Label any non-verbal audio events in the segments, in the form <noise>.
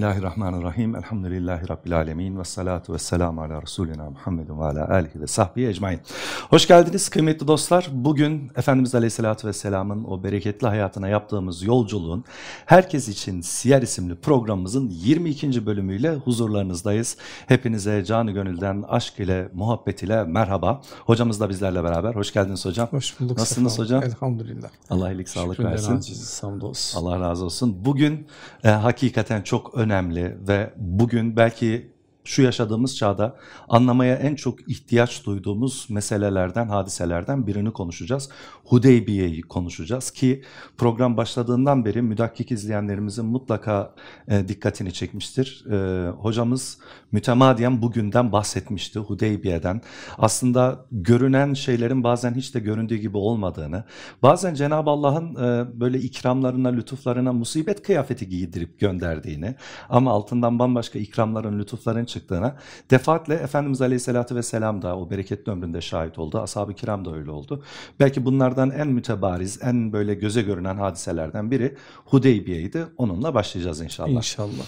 Bismillahirrahmanirrahim. Elhamdülillahi Rabbil alemin. Ve salatu ve selamu ala Resulina Muhammedun ve ala alihi ve sahbihi ecmain. Hoş geldiniz kıymetli dostlar. Bugün Efendimiz Aleyhisselatü Vesselam'ın o bereketli hayatına yaptığımız yolculuğun Herkes için Siyer isimli programımızın 22. bölümüyle huzurlarınızdayız. Hepinize canı gönülden aşk ile muhabbet ile merhaba. Hocamız da bizlerle beraber. Hoş geldiniz hocam. Hoş bulduk. Nasılsınız hocam? Elhamdülillah. Allah iyilik sağlık Şükründen versin. Allah razı olsun. Bugün e, hakikaten çok önemli ve bugün belki şu yaşadığımız çağda anlamaya en çok ihtiyaç duyduğumuz meselelerden, hadiselerden birini konuşacağız. Hudeybiye'yi konuşacağız ki program başladığından beri müdakkik izleyenlerimizin mutlaka e, dikkatini çekmiştir. E, hocamız mütemadiyen bugünden bahsetmişti Hudeybiye'den. Aslında görünen şeylerin bazen hiç de göründüğü gibi olmadığını, bazen Cenab-ı Allah'ın e, böyle ikramlarına, lütuflarına musibet kıyafeti giydirip gönderdiğini ama altından bambaşka ikramların, lütufların çıktığına defaatle Efendimiz Aleyhisselatü Vesselam da o bereketli ömründe şahit oldu. Ashab-ı kiram da öyle oldu. Belki bunlardan en mütebariz, en böyle göze görünen hadiselerden biri Hudeybiye'ydi. Onunla başlayacağız inşallah. İnşallah.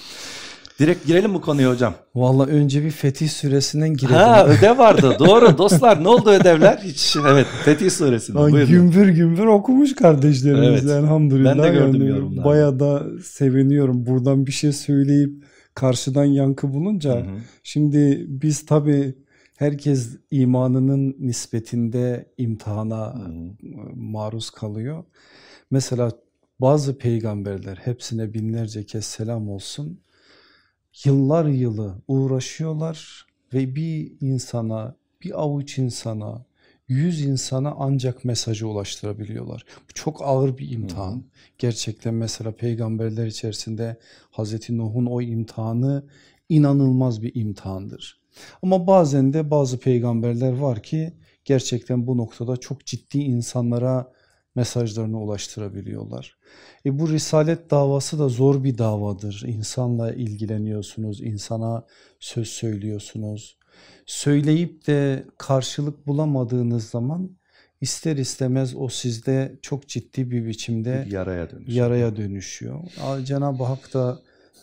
Direkt girelim bu konuya hocam. Valla önce bir Fetih suresinden girelim. Ha ödev vardı doğru dostlar ne oldu ödevler? Hiç evet Fetih suresinde Ay, buyurun. gümbür gümbür okumuş kardeşlerimiz Evet. elhamdülillah. Ben de gördüm Yani yorumlarda. Bayağı da seviniyorum buradan bir şey söyleyip karşıdan yankı bulunca. Hı hı. Şimdi biz tabii herkes imanının nispetinde imtihana hı. maruz kalıyor. Mesela bazı peygamberler hepsine binlerce kez selam olsun. Yıllar yılı uğraşıyorlar ve bir insana, bir avuç insana, yüz insana ancak mesajı ulaştırabiliyorlar. Bu çok ağır bir imtihan. Hı hı. Gerçekten mesela peygamberler içerisinde Hazreti Nuh'un o imtihanı inanılmaz bir imtihandır. Ama bazen de bazı peygamberler var ki gerçekten bu noktada çok ciddi insanlara mesajlarını ulaştırabiliyorlar. E bu risalet davası da zor bir davadır. İnsanla ilgileniyorsunuz, insana söz söylüyorsunuz. Söyleyip de karşılık bulamadığınız zaman ister istemez o sizde çok ciddi bir biçimde yaraya dönüş. yaraya dönüşüyor. Cenab-ı Hak da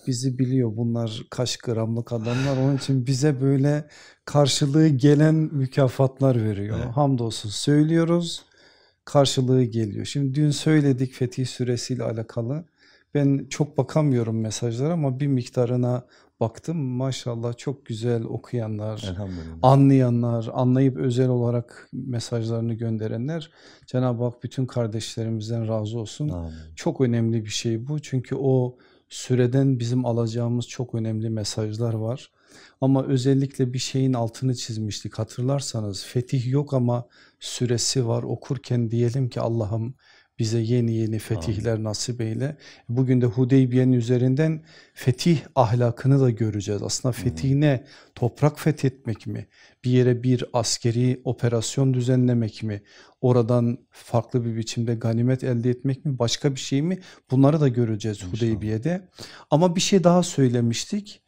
bizi biliyor bunlar kaç gramlık adamlar onun için bize böyle karşılığı gelen mükafatlar veriyor. Evet. Hamdolsun söylüyoruz karşılığı geliyor. Şimdi dün söyledik Fetih suresiyle alakalı. Ben çok bakamıyorum mesajlara ama bir miktarına baktım. Maşallah çok güzel okuyanlar, anlayanlar, anlayıp özel olarak mesajlarını gönderenler. Cenab-ı Hak bütün kardeşlerimizden razı olsun. Amin. Çok önemli bir şey bu çünkü o süreden bizim alacağımız çok önemli mesajlar var. Ama özellikle bir şeyin altını çizmiştik hatırlarsanız fetih yok ama süresi var okurken diyelim ki Allah'ım bize yeni yeni fetihler nasip eyle. Bugün de Hudeybiye'nin üzerinden fetih ahlakını da göreceğiz. Aslında fetih ne? Toprak fethetmek mi? Bir yere bir askeri operasyon düzenlemek mi? Oradan farklı bir biçimde ganimet elde etmek mi? Başka bir şey mi? Bunları da göreceğiz İnşallah. Hudeybiye'de. Ama bir şey daha söylemiştik.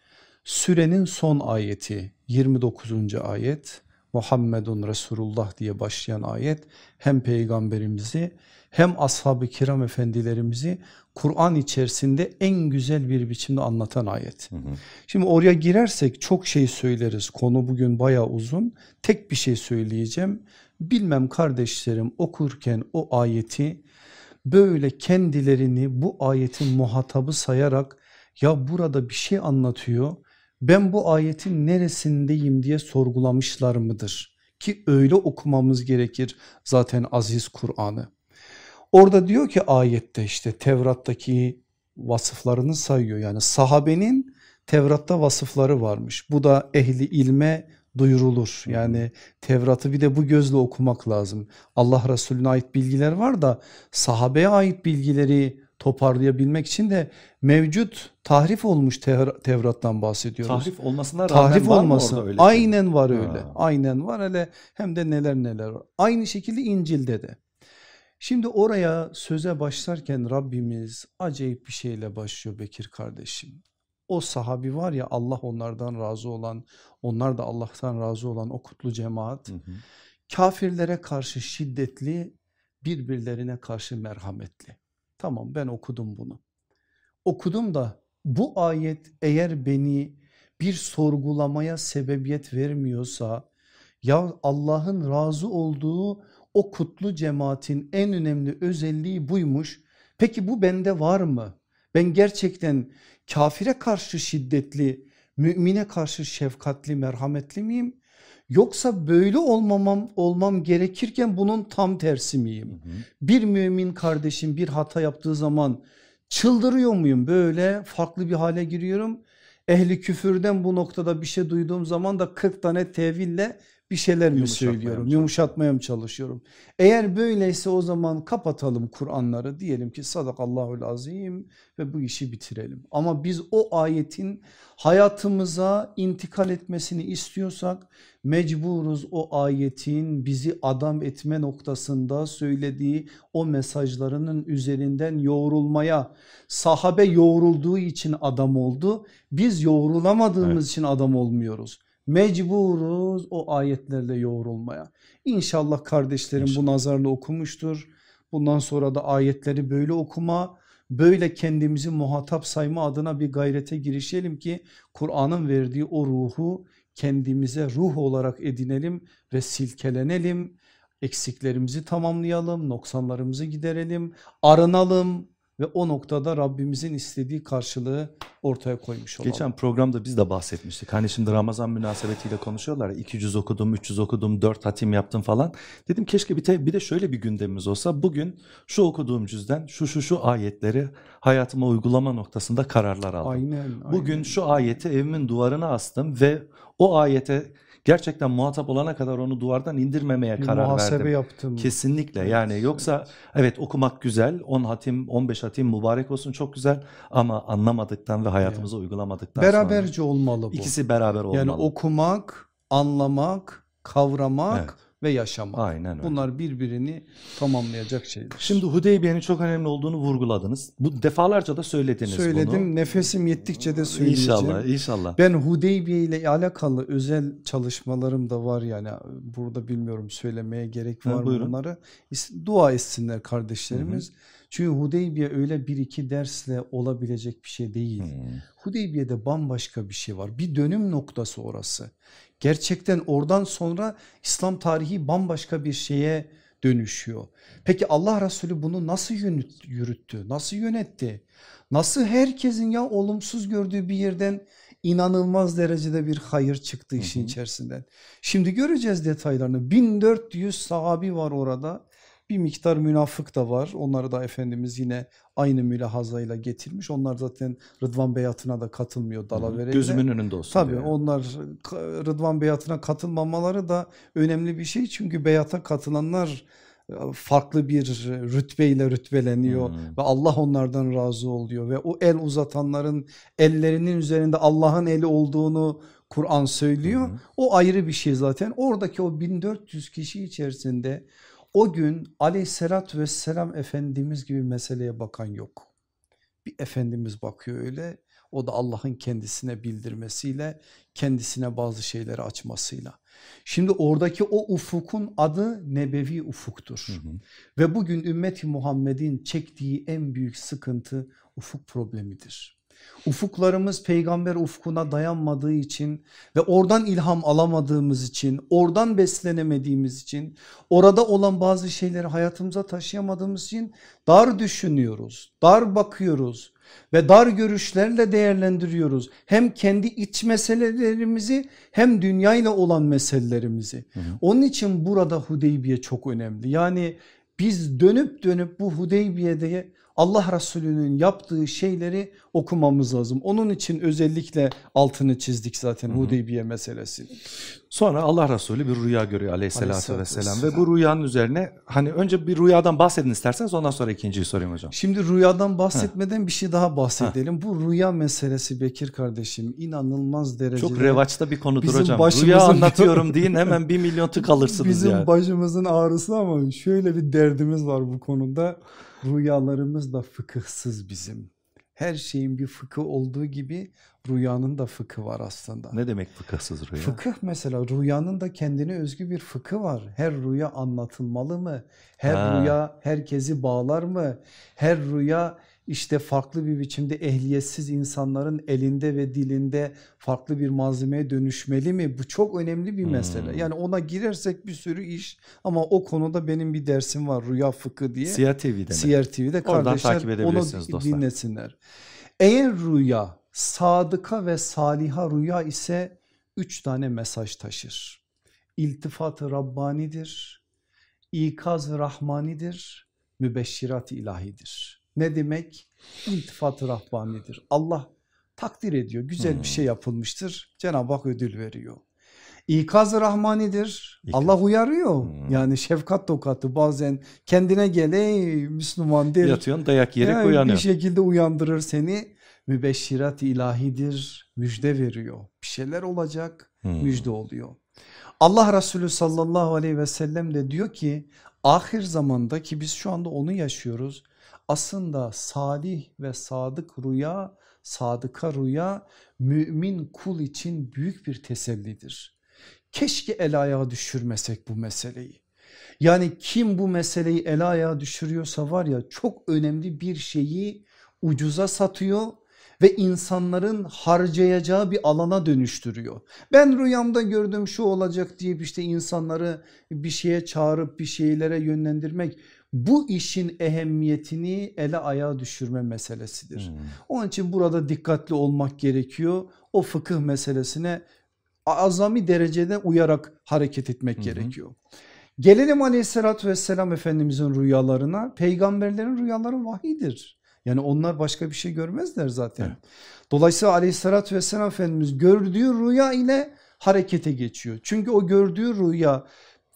Sürenin son ayeti 29. ayet Muhammedun Resulullah diye başlayan ayet hem peygamberimizi hem ashab-ı kiram efendilerimizi Kur'an içerisinde en güzel bir biçimde anlatan ayet. Hı hı. Şimdi oraya girersek çok şey söyleriz. Konu bugün bayağı uzun. Tek bir şey söyleyeceğim. Bilmem kardeşlerim okurken o ayeti böyle kendilerini bu ayetin muhatabı sayarak ya burada bir şey anlatıyor. Ben bu ayetin neresindeyim diye sorgulamışlar mıdır? Ki öyle okumamız gerekir zaten aziz Kur'an'ı. Orada diyor ki ayette işte Tevrat'taki vasıflarını sayıyor. Yani sahabenin Tevrat'ta vasıfları varmış. Bu da ehli ilme duyurulur. Yani Tevrat'ı bir de bu gözle okumak lazım. Allah Resulüne ait bilgiler var da sahabeye ait bilgileri toparlayabilmek için de mevcut tahrif olmuş Tev- Tevrat'tan bahsediyoruz. Tahrif olmasına rağmen Tahrif var mı olması orada öyle şey? aynen var öyle. Ha. Aynen var hele hem de neler neler var. Aynı şekilde İncil'de de. Şimdi oraya söze başlarken Rabbimiz acayip bir şeyle başlıyor Bekir kardeşim. O sahabi var ya Allah onlardan razı olan, onlar da Allah'tan razı olan o kutlu cemaat. Hı hı. Kafirlere karşı şiddetli, birbirlerine karşı merhametli. Tamam ben okudum bunu. Okudum da bu ayet eğer beni bir sorgulamaya sebebiyet vermiyorsa ya Allah'ın razı olduğu o kutlu cemaatin en önemli özelliği buymuş. Peki bu bende var mı? Ben gerçekten kafire karşı şiddetli, mümine karşı şefkatli, merhametli miyim? Yoksa böyle olmamam olmam gerekirken bunun tam tersi miyim? Hı hı. Bir mümin kardeşim bir hata yaptığı zaman çıldırıyor muyum? Böyle farklı bir hale giriyorum. Ehli küfürden bu noktada bir şey duyduğum zaman da 40 tane teville bir şeyler mi söylüyorum yumuşatmaya mı çalışıyorum. Eğer böyleyse o zaman kapatalım Kur'anları diyelim ki sadakallahul azim ve bu işi bitirelim. Ama biz o ayetin hayatımıza intikal etmesini istiyorsak mecburuz o ayetin bizi adam etme noktasında söylediği o mesajlarının üzerinden yoğrulmaya sahabe yoğrulduğu için adam oldu biz yoğrulamadığımız evet. için adam olmuyoruz mecburuz o ayetlerle yoğrulmaya. İnşallah kardeşlerim İnşallah. bu nazarla okumuştur. Bundan sonra da ayetleri böyle okuma, böyle kendimizi muhatap sayma adına bir gayrete girişelim ki Kur'an'ın verdiği o ruhu kendimize ruh olarak edinelim ve silkelenelim. Eksiklerimizi tamamlayalım, noksanlarımızı giderelim, arınalım, ve o noktada Rabbimizin istediği karşılığı ortaya koymuş olalım. Geçen programda biz de bahsetmiştik. Hani şimdi Ramazan münasebetiyle konuşuyorlar. 200 okudum, 300 okudum, 4 hatim yaptım falan. Dedim keşke bir, te, bir de şöyle bir gündemimiz olsa. Bugün şu okuduğum cüzden şu şu şu ayetleri hayatıma uygulama noktasında kararlar aldım. Aynen, aynen. Bugün şu ayeti evimin duvarına astım ve o ayete gerçekten muhatap olana kadar onu duvardan indirmemeye bir karar muhasebe verdim. yaptım. Kesinlikle yani yoksa evet okumak güzel 10 hatim 15 hatim mübarek olsun çok güzel ama anlamadıktan ve hayatımıza yani. uygulamadıktan Beraberce sonra, olmalı bu. İkisi beraber olmalı. Yani okumak, anlamak, kavramak evet ve yaşamak. Aynen öyle. Bunlar birbirini tamamlayacak şeyler. Şimdi Hudeybiye'nin çok önemli olduğunu vurguladınız. Bu defalarca da söylediniz Söyledim. bunu. Söyledim. Nefesim yettikçe de söyleyeceğim. İnşallah, inşallah. Ben Hudeybiye ile alakalı özel çalışmalarım da var yani. Burada bilmiyorum söylemeye gerek var ha, mı bunları. Dua etsinler kardeşlerimiz. Hı hı. Çünkü Hudeybiye öyle bir iki dersle olabilecek bir şey değil. Hmm. Hudeybiye'de bambaşka bir şey var. Bir dönüm noktası orası. Gerçekten oradan sonra İslam tarihi bambaşka bir şeye dönüşüyor. Peki Allah Resulü bunu nasıl yürüttü? Nasıl yönetti? Nasıl herkesin ya olumsuz gördüğü bir yerden inanılmaz derecede bir hayır çıktı işin hı hı. içerisinden. Şimdi göreceğiz detaylarını. 1400 sahabi var orada. Bir miktar münafık da var. Onları da Efendimiz yine aynı mülahazayla getirmiş. Onlar zaten Rıdvan Beyatı'na da katılmıyor Dalavere'yle. Gözümün önünde olsun. Tabii diyor. onlar Rıdvan Beyatı'na katılmamaları da önemli bir şey. Çünkü beyata katılanlar e, farklı bir rütbeyle rütbeleniyor hmm. ve Allah onlardan razı oluyor ve o el uzatanların ellerinin üzerinde Allah'ın eli olduğunu Kur'an söylüyor. Hmm. O ayrı bir şey zaten. Oradaki o 1400 kişi içerisinde o gün aleyhissalatü vesselam Efendimiz gibi meseleye bakan yok. Bir Efendimiz bakıyor öyle o da Allah'ın kendisine bildirmesiyle kendisine bazı şeyleri açmasıyla. Şimdi oradaki o ufukun adı nebevi ufuktur. Hı hı. Ve bugün ümmeti Muhammed'in çektiği en büyük sıkıntı ufuk problemidir. Ufuklarımız peygamber ufkuna dayanmadığı için ve oradan ilham alamadığımız için, oradan beslenemediğimiz için, orada olan bazı şeyleri hayatımıza taşıyamadığımız için dar düşünüyoruz, dar bakıyoruz ve dar görüşlerle değerlendiriyoruz. Hem kendi iç meselelerimizi hem dünyayla olan meselelerimizi. Hı hı. Onun için burada Hudeybiye çok önemli. Yani biz dönüp dönüp bu Hudeybiye'de Allah Resulü'nün yaptığı şeyleri okumamız lazım. Onun için özellikle altını çizdik zaten. Hudeybiye meselesi. Sonra Allah Resulü bir rüya görüyor aleyhissalatü vesselam ve bu rüyanın üzerine hani önce bir rüyadan bahsedin isterseniz ondan sonra ikinciyi sorayım hocam. Şimdi rüyadan bahsetmeden Heh. bir şey daha bahsedelim. Heh. Bu rüya meselesi Bekir kardeşim inanılmaz derecede. Çok revaçta bir konudur hocam. Rüya <laughs> anlatıyorum deyin hemen bir milyon tık alırsınız Bizim yani. başımızın ağrısı ama şöyle bir derdimiz var bu konuda. Rüyalarımız da fıkıhsız bizim. Her şeyin bir fıkı olduğu gibi rüyanın da fıkı var aslında. Ne demek fıkıhsız rüya? Fıkıh mesela rüyanın da kendine özgü bir fıkı var. Her rüya anlatılmalı mı? Her ha. rüya herkesi bağlar mı? Her rüya işte farklı bir biçimde ehliyetsiz insanların elinde ve dilinde farklı bir malzemeye dönüşmeli mi? Bu çok önemli bir mesele. Hmm. Yani ona girersek bir sürü iş ama o konuda benim bir dersim var rüya fıkı diye. Siyah TV'de Siyah TV'de kardeşler onu dostlar. dinlesinler. Eğer rüya sadıka ve saliha rüya ise üç tane mesaj taşır. İltifat-ı Rabbani'dir, ikaz Rahmani'dir, mübeşşirat ilahidir. Ne demek? İltifat-ı Rahmani'dir. Allah takdir ediyor. Güzel hmm. bir şey yapılmıştır. Cenab-ı Hak ödül veriyor. İkaz-ı Rahmani'dir. İkaz. Allah uyarıyor. Hmm. Yani şefkat tokatı bazen kendine gel ey Müslüman der. Yatıyorsun dayak yiyerek yani uyanıyor. Bir şekilde uyandırır seni. Mübeşşirat ilahidir. Müjde veriyor. Bir şeyler olacak. Hmm. Müjde oluyor. Allah Resulü sallallahu aleyhi ve sellem de diyor ki ahir zamanda ki biz şu anda onu yaşıyoruz. Aslında salih ve sadık rüya, sadıka rüya mümin kul için büyük bir tesellidir. Keşke el ayağa düşürmesek bu meseleyi. Yani kim bu meseleyi el ayağa düşürüyorsa var ya çok önemli bir şeyi ucuza satıyor ve insanların harcayacağı bir alana dönüştürüyor. Ben rüyamda gördüm şu olacak diye işte insanları bir şeye çağırıp bir şeylere yönlendirmek bu işin ehemmiyetini ele ayağa düşürme meselesidir. Hmm. Onun için burada dikkatli olmak gerekiyor. O fıkıh meselesine azami derecede uyarak hareket etmek hmm. gerekiyor. Gelelim aleyhissalatü vesselam efendimizin rüyalarına. Peygamberlerin rüyaları vahidir. Yani onlar başka bir şey görmezler zaten. Evet. Dolayısıyla aleyhissalatü vesselam Efendimiz gördüğü rüya ile harekete geçiyor. Çünkü o gördüğü rüya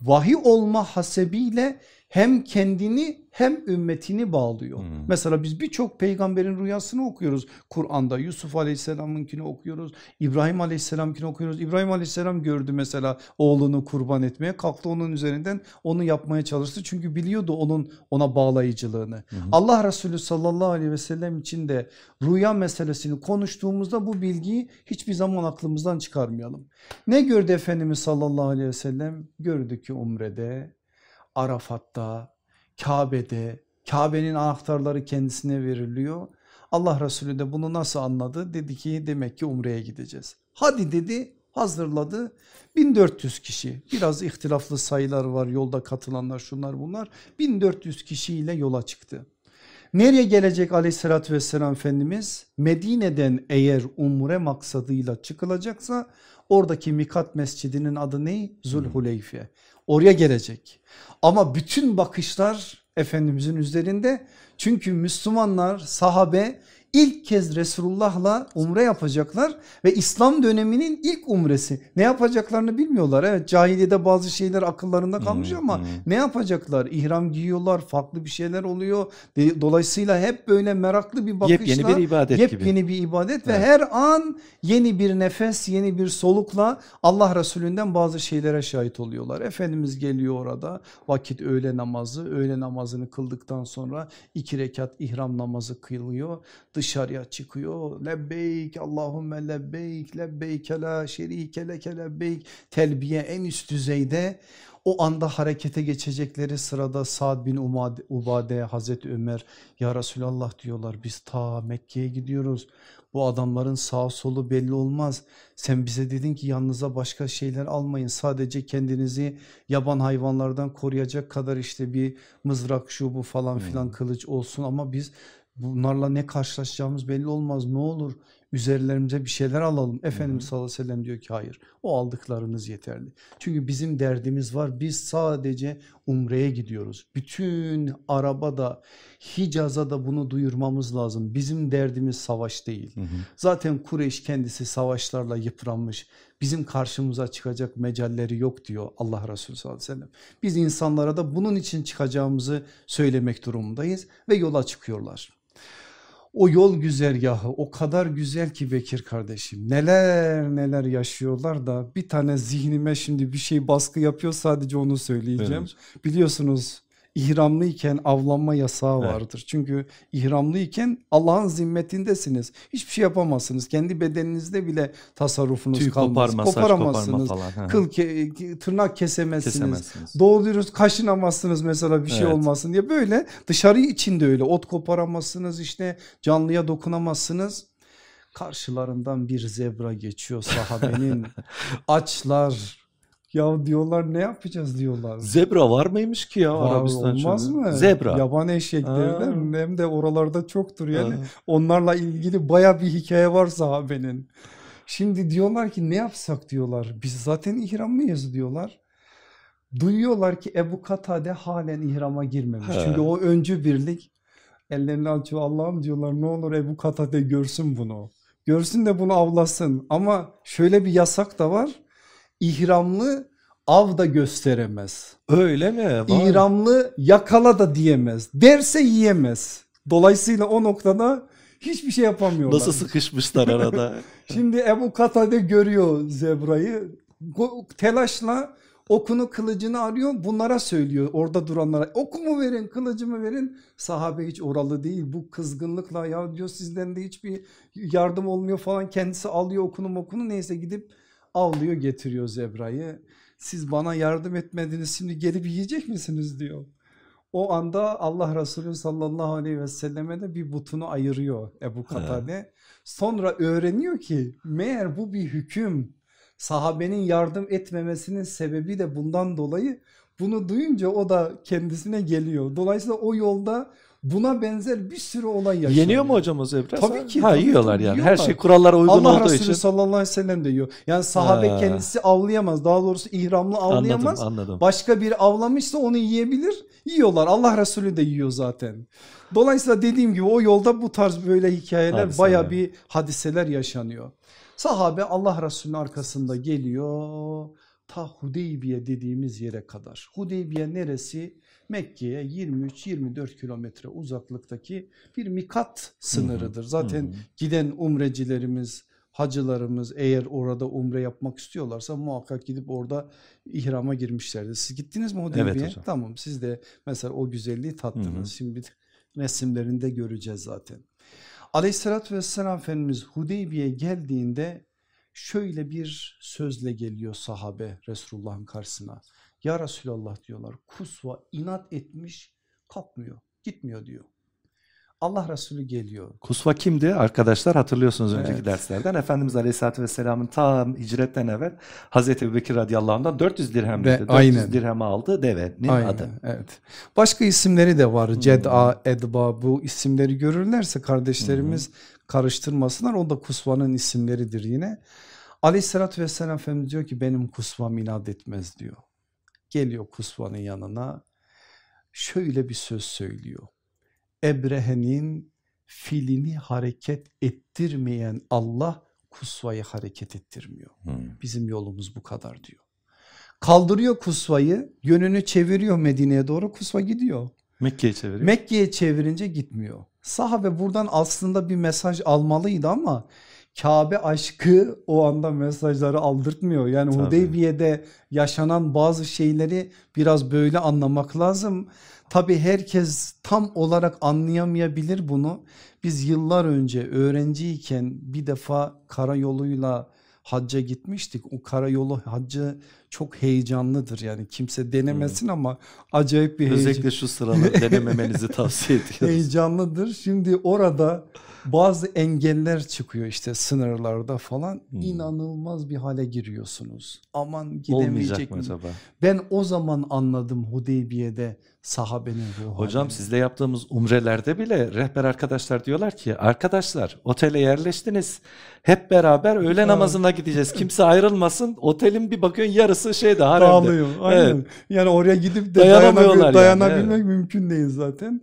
vahiy olma hasebiyle hem kendini hem ümmetini bağlıyor. Hmm. Mesela biz birçok peygamberin rüyasını okuyoruz Kur'an'da. Yusuf Aleyhisselam'ınkini okuyoruz. İbrahim Aleyhisselam'ınkini okuyoruz. İbrahim Aleyhisselam gördü mesela oğlunu kurban etmeye. Kalktı onun üzerinden onu yapmaya çalıştı. Çünkü biliyordu onun ona bağlayıcılığını. Hmm. Allah Resulü sallallahu aleyhi ve sellem için de rüya meselesini konuştuğumuzda bu bilgiyi hiçbir zaman aklımızdan çıkarmayalım. Ne gördü Efendimiz sallallahu aleyhi ve sellem? Gördü ki umrede Arafat'ta, Kabe'de, Kabe'nin anahtarları kendisine veriliyor. Allah Resulü de bunu nasıl anladı? Dedi ki demek ki Umre'ye gideceğiz. Hadi dedi hazırladı 1400 kişi biraz ihtilaflı sayılar var yolda katılanlar şunlar bunlar 1400 kişiyle yola çıktı. Nereye gelecek aleyhissalatü vesselam Efendimiz? Medine'den eğer umre maksadıyla çıkılacaksa oradaki Mikat Mescidinin adı ne? Zulhuleyfe. Oraya gelecek. Ama bütün bakışlar Efendimizin üzerinde. Çünkü Müslümanlar sahabe ilk kez Resulullah'la umre yapacaklar ve İslam döneminin ilk umresi. Ne yapacaklarını bilmiyorlar. Evet cahiliyede bazı şeyler akıllarında kalmış hmm, ama hmm. ne yapacaklar? İhram giyiyorlar farklı bir şeyler oluyor. Dolayısıyla hep böyle meraklı bir bakışla. Yepyeni bir ibadet yepyeni gibi. Bir ibadet evet. ve her an yeni bir nefes yeni bir solukla Allah Resulünden bazı şeylere şahit oluyorlar. Efendimiz geliyor orada vakit öğle namazı öğle namazını kıldıktan sonra iki rekat ihram namazı kılıyor. Dış dışarıya çıkıyor. Lebbeyk Allahümme lebbeyk lebbeyke la şerike leke lebbeyk telbiye en üst düzeyde o anda harekete geçecekleri sırada Sa'd bin Ubade Hazreti Ömer ya Resulallah diyorlar biz ta Mekke'ye gidiyoruz. Bu adamların sağ solu belli olmaz. Sen bize dedin ki yanınıza başka şeyler almayın. Sadece kendinizi yaban hayvanlardan koruyacak kadar işte bir mızrak şu bu falan filan hmm. kılıç olsun ama biz bunlarla ne karşılaşacağımız belli olmaz ne olur üzerlerimize bir şeyler alalım. Efendimiz sallallahu aleyhi ve sellem diyor ki hayır o aldıklarınız yeterli. Çünkü bizim derdimiz var biz sadece umreye gidiyoruz. Bütün arabada Hicaz'a da bunu duyurmamız lazım. Bizim derdimiz savaş değil. Hı hı. Zaten Kureyş kendisi savaşlarla yıpranmış. Bizim karşımıza çıkacak mecalleri yok diyor Allah Resulü sallallahu aleyhi ve sellem. Biz insanlara da bunun için çıkacağımızı söylemek durumundayız ve yola çıkıyorlar. O yol güzergahı o kadar güzel ki Bekir kardeşim neler neler yaşıyorlar da bir tane zihnime şimdi bir şey baskı yapıyor sadece onu söyleyeceğim. Evet. Biliyorsunuz ihramlıyken avlanma yasağı Evet. vardır. Çünkü ihramlıyken Allah'ın zimmetindesiniz. Hiçbir şey yapamazsınız. Kendi bedeninizde bile tasarrufunuz Tüy kalmaz. koparma, koparma Koparamazsınız. falan. Hı. Kıl ke- tırnak kesemezsiniz. Kesemezsiniz. Doğruyoruz kaşınamazsınız mesela bir şey Evet. olmasın diye böyle dışarı içinde öyle ot koparamazsınız işte canlıya dokunamazsınız. Karşılarından bir zebra geçiyor sahabenin <laughs> açlar ya diyorlar ne yapacağız diyorlar. Zebra var mıymış ki ya Var, Arabistan olmaz çölü? mı? Zebra. Yaban eşeklerden hem de oralarda çoktur yani. Ha. Onlarla ilgili baya bir hikaye var sahabenin. Şimdi diyorlar ki ne yapsak diyorlar. Biz zaten ihramlıyız diyorlar. Duyuyorlar ki Ebu Katade halen ihrama girmemiş. He. Çünkü o öncü birlik ellerini açıyor Allah'ım diyorlar ne olur Ebu Katade görsün bunu. Görsün de bunu avlasın. Ama şöyle bir yasak da var. İhramlı av da gösteremez. Öyle mi? Vay. İhramlı yakala da diyemez. Derse yiyemez. Dolayısıyla o noktada hiçbir şey yapamıyorlar. Nasıl sıkışmışlar arada. <laughs> Şimdi Ebu Katade görüyor zebrayı. Telaşla okunu kılıcını arıyor bunlara söylüyor orada duranlara okumu verin kılıcımı verin sahabe hiç oralı değil bu kızgınlıkla ya diyor sizden de hiçbir yardım olmuyor falan kendisi alıyor okunu okunu neyse gidip avlıyor getiriyor zebrayı siz bana yardım etmediniz şimdi gelip yiyecek misiniz diyor. O anda Allah Resulü sallallahu aleyhi ve selleme de bir butunu ayırıyor Ebu Katade. Sonra öğreniyor ki meğer bu bir hüküm. Sahabenin yardım etmemesinin sebebi de bundan dolayı bunu duyunca o da kendisine geliyor. Dolayısıyla o yolda buna benzer bir sürü olay yaşanıyor. Yeniyor mu hocam o zebra? Tabii ki, Ha tabii, yiyorlar yani. Her yiyorlar. şey kurallara uygun Allah olduğu Resulü için. sallallahu aleyhi ve sellem de yiyor. Yani sahabe Ha. kendisi avlayamaz. Daha doğrusu ihramlı avlayamaz. Anladım anladım. Başka bir avlamışsa onu yiyebilir. Yiyorlar. Allah Resulü de yiyor zaten. Dolayısıyla dediğim gibi o yolda bu tarz böyle hikayeler Hadiseler. baya bir hadiseler yaşanıyor. Sahabe Allah Resulü'nün arkasında geliyor ta Hudeybiye dediğimiz yere kadar. Hudeybiye neresi? Mekke'ye 23-24 kilometre uzaklıktaki bir mikat sınırıdır. Zaten Hı hı. giden umrecilerimiz, hacılarımız eğer orada umre yapmak istiyorlarsa muhakkak gidip orada ihrama girmişlerdir. Siz gittiniz mi Hudeybiye'ye? Evet hocam. Tamam siz de mesela o güzelliği tattınız. Hı hı. Şimdi resimlerinde göreceğiz zaten. Aleyhissalatü vesselam Efendimiz Hudeybiye'ye geldiğinde şöyle bir sözle geliyor sahabe Resulullah'ın karşısına. Ya Resulallah diyorlar kusva inat etmiş kalkmıyor gitmiyor diyor. Allah Resulü geliyor. Kusva kimdi arkadaşlar hatırlıyorsunuz önceki Evet. derslerden. Efendimiz Aleyhisselatü Vesselam'ın tam hicretten evvel Hazreti Ebubekir radıyallahu anh'dan 400 dirhem dedi. 400 aynen. dirheme aldı devenin Aynen, adı. Evet. Başka isimleri de var. Hmm. Ced'a, Edba bu isimleri görürlerse kardeşlerimiz karıştırmasınlar. O da kusvanın isimleridir yine. Aleyhissalatü vesselam Efendimiz diyor ki benim kusvam inat etmez diyor. Geliyor kusvanın yanına şöyle bir söz söylüyor. Ebrehe'nin filini hareket ettirmeyen Allah kusvayı hareket ettirmiyor. Hmm. Bizim yolumuz bu kadar diyor. Kaldırıyor kusvayı yönünü çeviriyor Medine'ye doğru kusva gidiyor. Mekke'yi çeviriyor. Mekke'ye çevirince gitmiyor. Sahabe buradan aslında bir mesaj almalıydı ama Kabe aşkı o anda mesajları aldırtmıyor. Yani Tabii. Hudeybiye'de yaşanan bazı şeyleri biraz böyle anlamak lazım. Tabi herkes tam olarak anlayamayabilir bunu. Biz yıllar önce öğrenciyken bir defa karayoluyla hacca gitmiştik. O karayolu haccı çok heyecanlıdır yani kimse denemesin ama acayip bir heyecan. Özellikle şu sıraları denememenizi tavsiye <laughs> ediyoruz. heyecanlıdır. Şimdi orada bazı engeller çıkıyor işte sınırlarda falan Hmm. inanılmaz bir hale giriyorsunuz. Aman gidemeyecek mi? acaba? Ben o zaman anladım Hudeybiye'de sahabenin ruh Hocam halini. sizle yaptığımız umrelerde bile rehber arkadaşlar diyorlar ki arkadaşlar otele yerleştiniz hep beraber öğle Evet. namazına gideceğiz kimse ayrılmasın otelin bir bakıyorsun yarısı şeyde haremde. Dağılıyor. Aynen. Evet. Yani oraya gidip de Dayanamıyorlar dayanabil- yani, dayanabilmek mümkün değil zaten.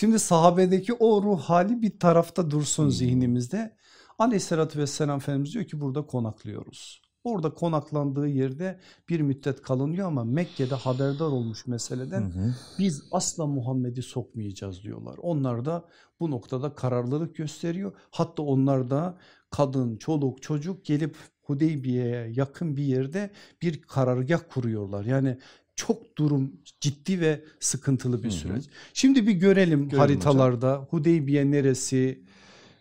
Şimdi sahabedeki o ruh hali bir tarafta dursun Hmm. zihnimizde. Aleyhissalatü vesselam Efendimiz diyor ki burada konaklıyoruz. Orada konaklandığı yerde bir müddet kalınıyor ama Mekke'de haberdar olmuş meseleden Hı hı. biz asla Muhammed'i sokmayacağız diyorlar. Onlar da bu noktada kararlılık gösteriyor. Hatta onlar da kadın, çoluk, çocuk gelip Hudeybiye'ye yakın bir yerde bir karargah kuruyorlar. Yani çok durum ciddi ve sıkıntılı bir süreç. Şimdi bir görelim Görelim haritalarda Hudeybiye neresi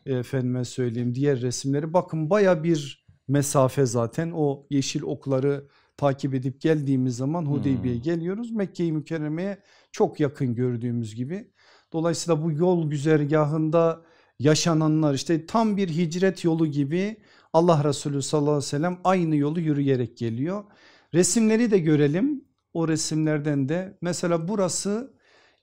efendime söyleyeyim diğer resimleri bakın baya bir mesafe zaten o yeşil okları takip edip geldiğimiz zaman Hudeybiye'ye Hmm. geliyoruz. Mekke-i Mükerreme'ye çok yakın gördüğümüz gibi. Dolayısıyla bu yol güzergahında yaşananlar işte tam bir hicret yolu gibi Allah Resulü sallallahu aleyhi ve sellem aynı yolu yürüyerek geliyor. Resimleri de görelim. O resimlerden de mesela burası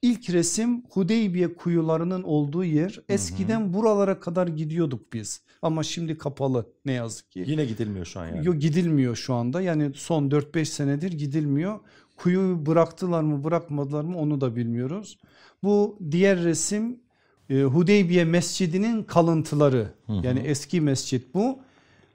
ilk resim Hudeybiye kuyularının olduğu yer. Eskiden buralara kadar gidiyorduk biz ama şimdi kapalı ne yazık ki. Yine gidilmiyor şu an yani. Yok gidilmiyor şu anda yani son 4-5 senedir gidilmiyor. Kuyuyu bıraktılar mı bırakmadılar mı onu da bilmiyoruz. Bu diğer resim e, Hudeybiye mescidinin kalıntıları yani eski mescit bu.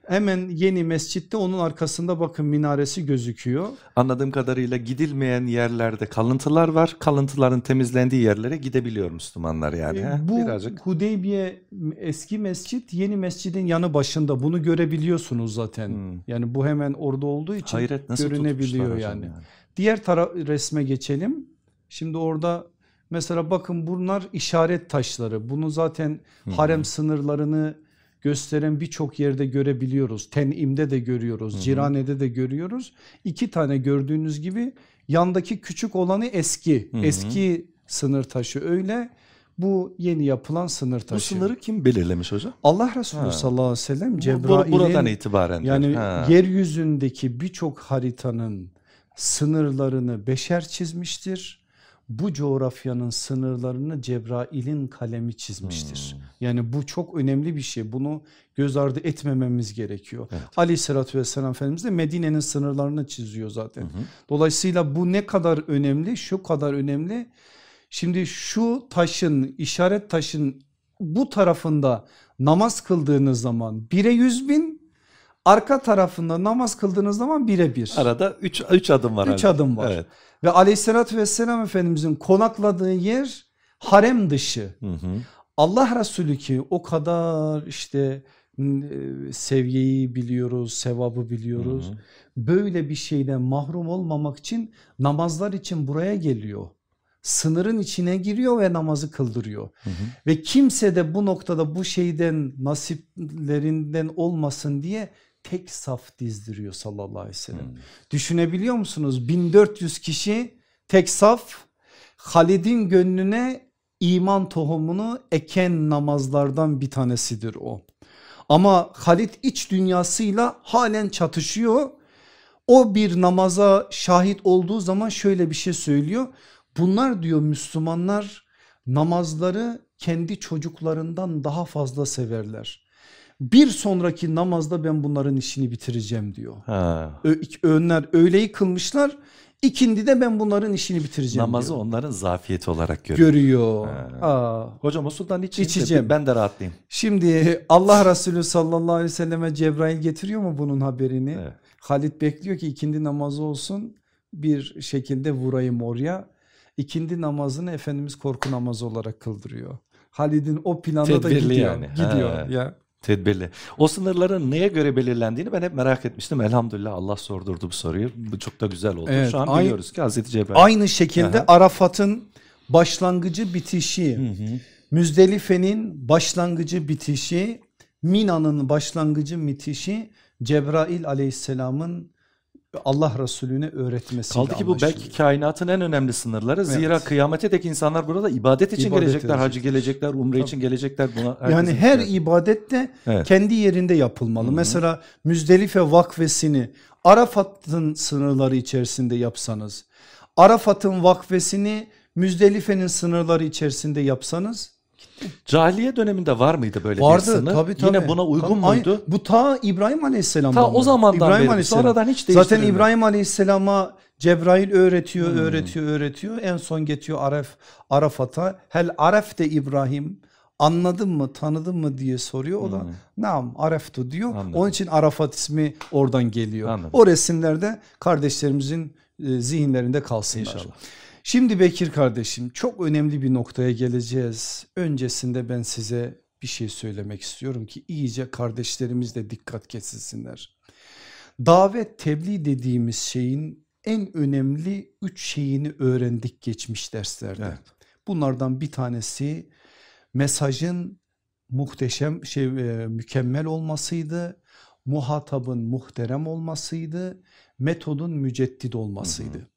Hemen yeni mescitte onun arkasında bakın minaresi gözüküyor. Anladığım kadarıyla gidilmeyen yerlerde kalıntılar var. Kalıntıların temizlendiği yerlere gidebiliyor Müslümanlar yani. E, bu Birazcık. Hudeybiye eski mescit yeni mescidin yanı başında bunu görebiliyorsunuz zaten. Hmm. Yani bu hemen orada olduğu için Hayret nasıl görünebiliyor yani. yani. Diğer tara resme geçelim. Şimdi orada mesela bakın bunlar işaret taşları. Bunu zaten harem sınırlarını gösteren birçok yerde görebiliyoruz. Tenim'de de görüyoruz, Cirane'de de görüyoruz. İki tane gördüğünüz gibi yandaki küçük olanı eski. Hı hı. Eski sınır taşı öyle. Bu yeni yapılan sınır Bu taşı. sınırı kim belirlemiş hocam? Allah Resulü Ha. sallallahu aleyhi ve sellem Bu- bu- Cebrail'in buradan itibaren. yani Ha. yeryüzündeki birçok haritanın sınırlarını beşer çizmiştir. Bu coğrafyanın sınırlarını Cebrail'in kalemi çizmiştir. Hmm. Yani bu çok önemli bir şey. Bunu göz ardı etmememiz gerekiyor. Evet. Aleyhissalatü vesselam Efendimiz de Medine'nin sınırlarını çiziyor zaten. Hı hı. Dolayısıyla bu ne kadar önemli? Şu kadar önemli. Şimdi şu taşın işaret taşın bu tarafında namaz kıldığınız zaman bire yüz bin arka tarafında namaz kıldığınız zaman bire bir. Arada 3 3 adım var. Üç herhalde. adım var. Evet. Ve aleyhissalatü vesselam Efendimizin konakladığı yer harem dışı. Hı hı. Allah Resulü ki o kadar işte e, seviyeyi biliyoruz, sevabı biliyoruz. Hı hı. Böyle bir şeyden mahrum olmamak için namazlar için buraya geliyor. Sınırın içine giriyor ve namazı kıldırıyor. Hı hı. Ve kimse de bu noktada bu şeyden nasiplerinden olmasın diye tek saf dizdiriyor sallallahu aleyhi ve sellem. Hı. Düşünebiliyor musunuz? 1400 kişi tek saf Halid'in gönlüne iman tohumunu eken namazlardan bir tanesidir o. Ama Halid iç dünyasıyla halen çatışıyor. O bir namaza şahit olduğu zaman şöyle bir şey söylüyor. Bunlar diyor Müslümanlar namazları kendi çocuklarından daha fazla severler. Bir sonraki namazda ben bunların işini bitireceğim diyor. Ha. Ö- Önler öğleyi kılmışlar. İkindi de ben bunların işini bitireceğim Namazı diyor. onların zafiyeti olarak görüyor. görüyor. Ha. Aa. Hocam o sudan içeyim de İçeceğim. bir- ben de rahatlayayım. Şimdi Allah Resulü sallallahu aleyhi ve selleme Cebrail getiriyor mu bunun haberini? Evet. Halit bekliyor ki ikindi namazı olsun bir şekilde vurayım oraya. İkindi namazını Efendimiz korku namazı olarak kıldırıyor. Halid'in o planda da Tedbirli gidiyor. yani. Gidiyor Ha. ya. Tedbirli. O sınırların neye göre belirlendiğini ben hep merak etmiştim. Elhamdülillah Allah sordurdu bu soruyu. Bu çok da güzel oldu. Evet, Şu an ay- biliyoruz ki Hazreti Cebrail. Aynı şekilde Aha. Arafat'ın başlangıcı bitişi, Hı hı. Müzdelife'nin başlangıcı bitişi, Mina'nın başlangıcı bitişi Cebrail aleyhisselamın Allah Resulüne öğretmesiyle Kaldı ki bu anlaşılıyor. belki kainatın en önemli sınırları. Zira Evet. kıyamete dek insanlar burada ibadet için İbadet gelecekler, hacı edecekler. gelecekler, umre için gelecekler. Buna Yani her ihtiyacı. ibadet de Evet. kendi yerinde yapılmalı. Hı hı. Mesela Müzdelife vakfesini Arafat'ın sınırları içerisinde yapsanız, Arafat'ın vakfesini Müzdelife'nin sınırları içerisinde yapsanız Cahiliye döneminde var mıydı böyle bir vardı sınır? tabii tabii. Yine buna uygun Tabii, muydu? aynı- bu ta İbrahim Aleyhisselam'dan. Ta o zamandan İbrahim beri. Aleyhisselam. Sonradan hiç Zaten. İbrahim Aleyhisselam'a Cebrail öğretiyor, Hmm. öğretiyor, öğretiyor. En son geçiyor Araf, Arafat'a. Hel Araf de İbrahim anladın mı, tanıdın mı diye soruyor. O da Hmm. nam Araftu diyor. Anladım. Onun için Arafat ismi oradan geliyor. Anladım. O resimlerde kardeşlerimizin e, zihinlerinde kalsınlar. İnşallah. Şimdi Bekir kardeşim çok önemli bir noktaya geleceğiz. Öncesinde ben size bir şey söylemek istiyorum ki iyice kardeşlerimiz de dikkat kesilsinler. Davet tebliğ dediğimiz şeyin en önemli üç şeyini öğrendik geçmiş derslerde. Evet. Bunlardan bir tanesi mesajın muhteşem şey e, mükemmel olmasıydı. Muhatabın muhterem olmasıydı. Metodun müceddit olmasıydı. Hı hı.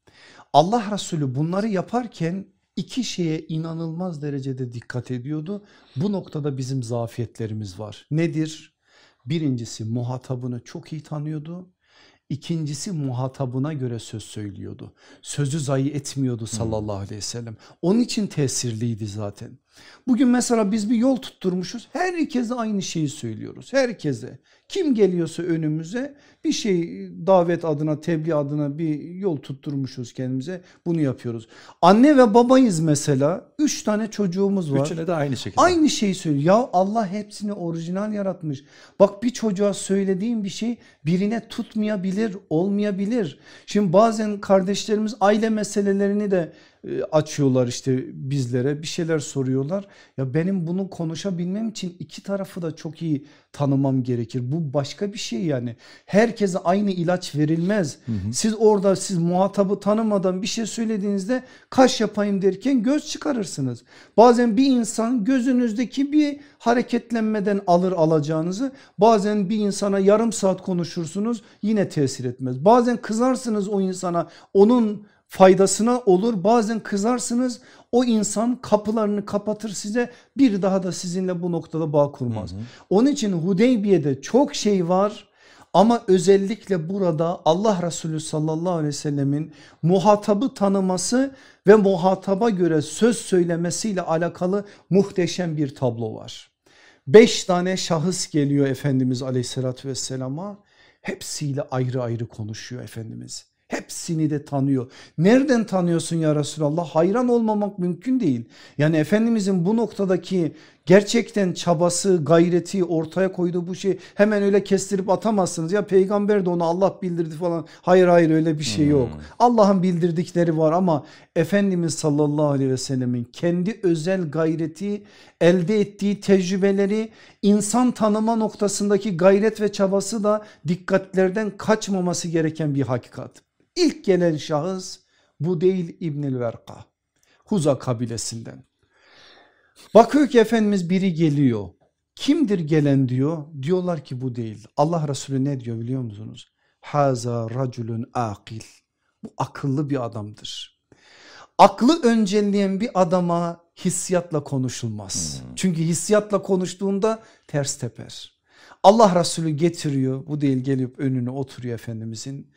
Allah Resulü bunları yaparken iki şeye inanılmaz derecede dikkat ediyordu. Bu noktada bizim zafiyetlerimiz var. Nedir? Birincisi muhatabını çok iyi tanıyordu. İkincisi muhatabına göre söz söylüyordu. Sözü zayi etmiyordu sallallahu aleyhi ve sellem. Onun için tesirliydi zaten. Bugün mesela biz bir yol tutturmuşuz. Herkese aynı şeyi söylüyoruz. Herkese. Kim geliyorsa önümüze bir şey davet adına tebliğ adına bir yol tutturmuşuz kendimize bunu yapıyoruz. Anne ve babayız mesela üç tane çocuğumuz var. Üçüne de aynı şekilde. Aynı şeyi söylüyor. Ya Allah hepsini orijinal yaratmış. Bak bir çocuğa söylediğim bir şey birine tutmayabilir olmayabilir. Şimdi bazen kardeşlerimiz aile meselelerini de açıyorlar işte bizlere bir şeyler soruyorlar. Ya benim bunu konuşabilmem için iki tarafı da çok iyi tanımam gerekir. Bu başka bir şey yani. Herkese aynı ilaç verilmez. Hı hı. Siz orada siz muhatabı tanımadan bir şey söylediğinizde kaş yapayım derken göz çıkarırsınız. Bazen bir insan gözünüzdeki bir hareketlenmeden alır alacağınızı. Bazen bir insana yarım saat konuşursunuz yine tesir etmez. Bazen kızarsınız o insana onun faydasına olur bazen kızarsınız o insan kapılarını kapatır size bir daha da sizinle bu noktada bağ kurmaz. Hı hı. Onun için Hudeybiye'de çok şey var ama özellikle burada Allah Resulü sallallahu aleyhi ve sellemin muhatabı tanıması ve muhataba göre söz söylemesiyle alakalı muhteşem bir tablo var. Beş tane şahıs geliyor Efendimiz aleyhissalatü vesselama hepsiyle ayrı ayrı konuşuyor Efendimiz. Hepsini de tanıyor. Nereden tanıyorsun ya Resulallah? Hayran olmamak mümkün değil. Yani Efendimizin bu noktadaki gerçekten çabası, gayreti ortaya koyduğu bu şey hemen öyle kestirip atamazsınız. Ya peygamber de onu Allah bildirdi falan. Hayır hayır öyle bir şey yok. Hmm. Allah'ın bildirdikleri var ama Efendimiz sallallahu aleyhi ve sellemin kendi özel gayreti, elde ettiği tecrübeleri, insan tanıma noktasındaki gayret ve çabası da dikkatlerden kaçmaması gereken bir hakikat. İlk gelen şahıs bu değil İbnül Verka. Huza kabilesinden. Bakıyor ki Efendimiz biri geliyor. Kimdir gelen diyor. Diyorlar ki bu değil. Allah Resulü ne diyor biliyor musunuz? Haza raculun akil. Bu akıllı bir adamdır. Aklı öncelleyen bir adama hissiyatla konuşulmaz. Hmm. Çünkü hissiyatla konuştuğunda ters teper. Allah Resulü getiriyor bu değil gelip önüne oturuyor Efendimizin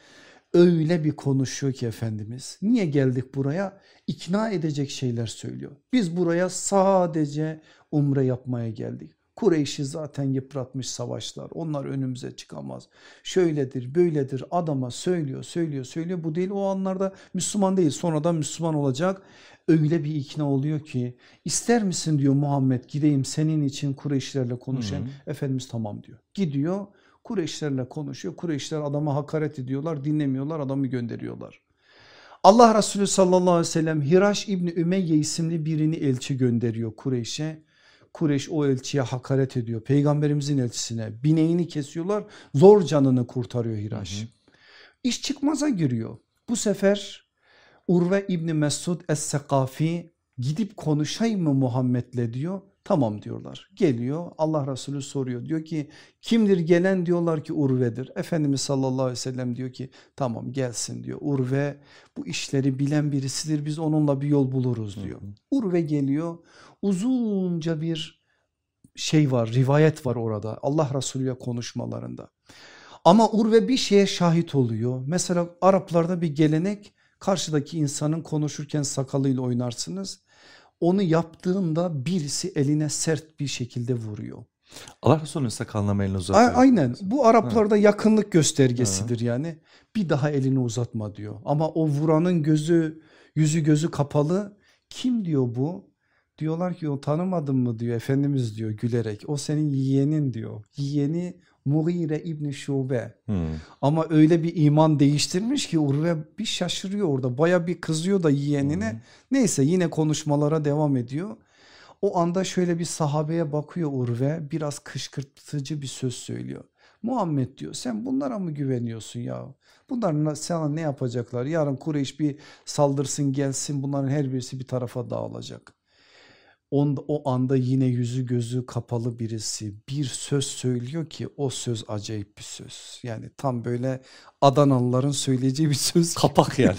öyle bir konuşuyor ki Efendimiz. Niye geldik buraya? İkna edecek şeyler söylüyor. Biz buraya sadece umre yapmaya geldik. Kureyş'i zaten yıpratmış savaşlar. Onlar önümüze çıkamaz. Şöyledir böyledir adama söylüyor söylüyor söylüyor. Bu değil o anlarda Müslüman değil sonradan Müslüman olacak. Öyle bir ikna oluyor ki ister misin diyor Muhammed gideyim senin için Kureyşlerle konuşayım. Hı hı. Efendimiz tamam diyor. Gidiyor Kureyşlerle konuşuyor. Kureyşler adama hakaret ediyorlar dinlemiyorlar adamı gönderiyorlar. Allah Resulü sallallahu aleyhi ve sellem Hiraş İbni Ümeyye isimli birini elçi gönderiyor Kureyş'e. Kureyş o elçiye hakaret ediyor. Peygamberimizin elçisine bineğini kesiyorlar zor canını kurtarıyor Hiraş. Hı hı. İş çıkmaza giriyor. Bu sefer Urve İbni Mesud Es-Sekafi gidip konuşayım mı Muhammed'le diyor. Tamam diyorlar geliyor Allah Resulü soruyor diyor ki kimdir gelen diyorlar ki Urve'dir. Efendimiz sallallahu aleyhi ve sellem diyor ki tamam gelsin diyor Urve bu işleri bilen birisidir biz onunla bir yol buluruz diyor. Hı hı. Urve geliyor uzunca bir şey var rivayet var orada Allah Resulü ile konuşmalarında. Ama Urve bir şeye şahit oluyor mesela Araplarda bir gelenek karşıdaki insanın konuşurken sakalıyla oynarsınız onu yaptığında birisi eline sert bir şekilde vuruyor. Allah Resulü'nün sakalına elini uzatıyor. Aynen bu Araplarda ha. yakınlık göstergesidir ha. yani. Bir daha elini uzatma diyor. Ama o vuranın gözü yüzü gözü kapalı. Kim diyor bu? Diyorlar ki o tanımadın mı diyor Efendimiz diyor gülerek. O senin yeğenin diyor. Yeğeni Mughire İbni Şube hmm. ama öyle bir iman değiştirmiş ki Urve bir şaşırıyor orada baya bir kızıyor da yeğenine hmm. neyse yine konuşmalara devam ediyor. O anda şöyle bir sahabeye bakıyor Urve biraz kışkırtıcı bir söz söylüyor. Muhammed diyor sen bunlara mı güveniyorsun ya? Bunlar sana ne yapacaklar? Yarın Kureyş bir saldırsın gelsin bunların her birisi bir tarafa dağılacak. Onda, o anda yine yüzü gözü kapalı birisi bir söz söylüyor ki o söz acayip bir söz. Yani tam böyle Adanalıların söyleyeceği bir söz. Kapak yani.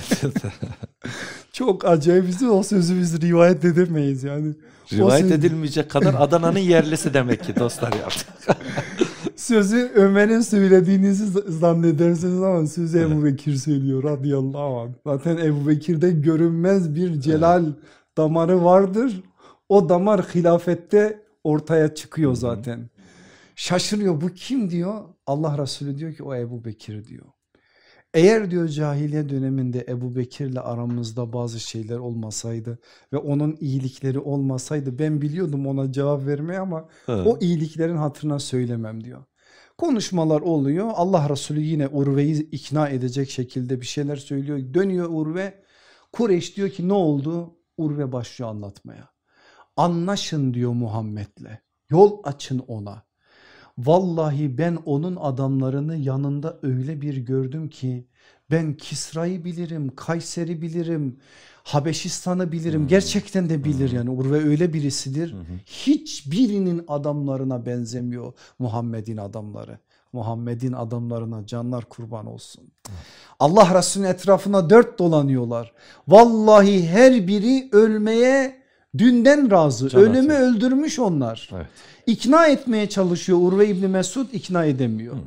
<laughs> Çok acayip bir söz o sözü biz rivayet edemeyiz yani. Rivayet söz... edilmeyecek kadar Adana'nın yerlisi demek ki dostlar yaptık. <laughs> sözü Ömer'in söylediğinizi zannedersiniz ama sözü evet. Ebu Bekir söylüyor radıyallahu anh. Zaten Ebu Bekir'de görünmez bir celal evet. damarı vardır o damar hilafette ortaya çıkıyor zaten. Şaşırıyor bu kim diyor. Allah Resulü diyor ki o Ebu Bekir diyor. Eğer diyor cahiliye döneminde Ebu Bekir'le aramızda bazı şeyler olmasaydı ve onun iyilikleri olmasaydı ben biliyordum ona cevap vermeye ama evet. o iyiliklerin hatırına söylemem diyor. Konuşmalar oluyor Allah Resulü yine Urve'yi ikna edecek şekilde bir şeyler söylüyor. Dönüyor Urve Kureyş diyor ki ne oldu? Urve başlıyor anlatmaya. Anlaşın diyor Muhammed'le. Yol açın ona. Vallahi ben onun adamlarını yanında öyle bir gördüm ki ben Kisra'yı bilirim, Kayser'i bilirim, Habeşistan'ı bilirim. Hmm. Gerçekten de bilir hmm. yani Urve öyle birisidir. Hmm. Hiçbirinin adamlarına benzemiyor Muhammed'in adamları. Muhammed'in adamlarına canlar kurban olsun. Hmm. Allah Resulü'nün etrafına dört dolanıyorlar. Vallahi her biri ölmeye Dünden razı. Can Ölümü atıyor. öldürmüş onlar. Evet. İkna etmeye çalışıyor Urve İbni Mesud ikna edemiyor. Hı.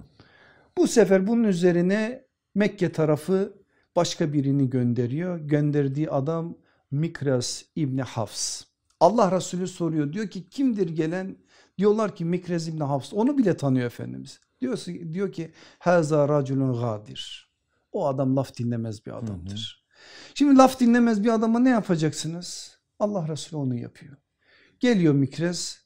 Bu sefer bunun üzerine Mekke tarafı başka birini gönderiyor. Gönderdiği adam Mikras İbni Hafs. Allah Resulü soruyor diyor ki kimdir gelen? Diyorlar ki Mikraz İbni Hafs onu bile tanıyor Efendimiz. Diyor, diyor ki Haza raculun gadir. O adam laf dinlemez bir adamdır. Hı hı. Şimdi laf dinlemez bir adama ne yapacaksınız? Allah Resulü onu yapıyor. Geliyor Mikrez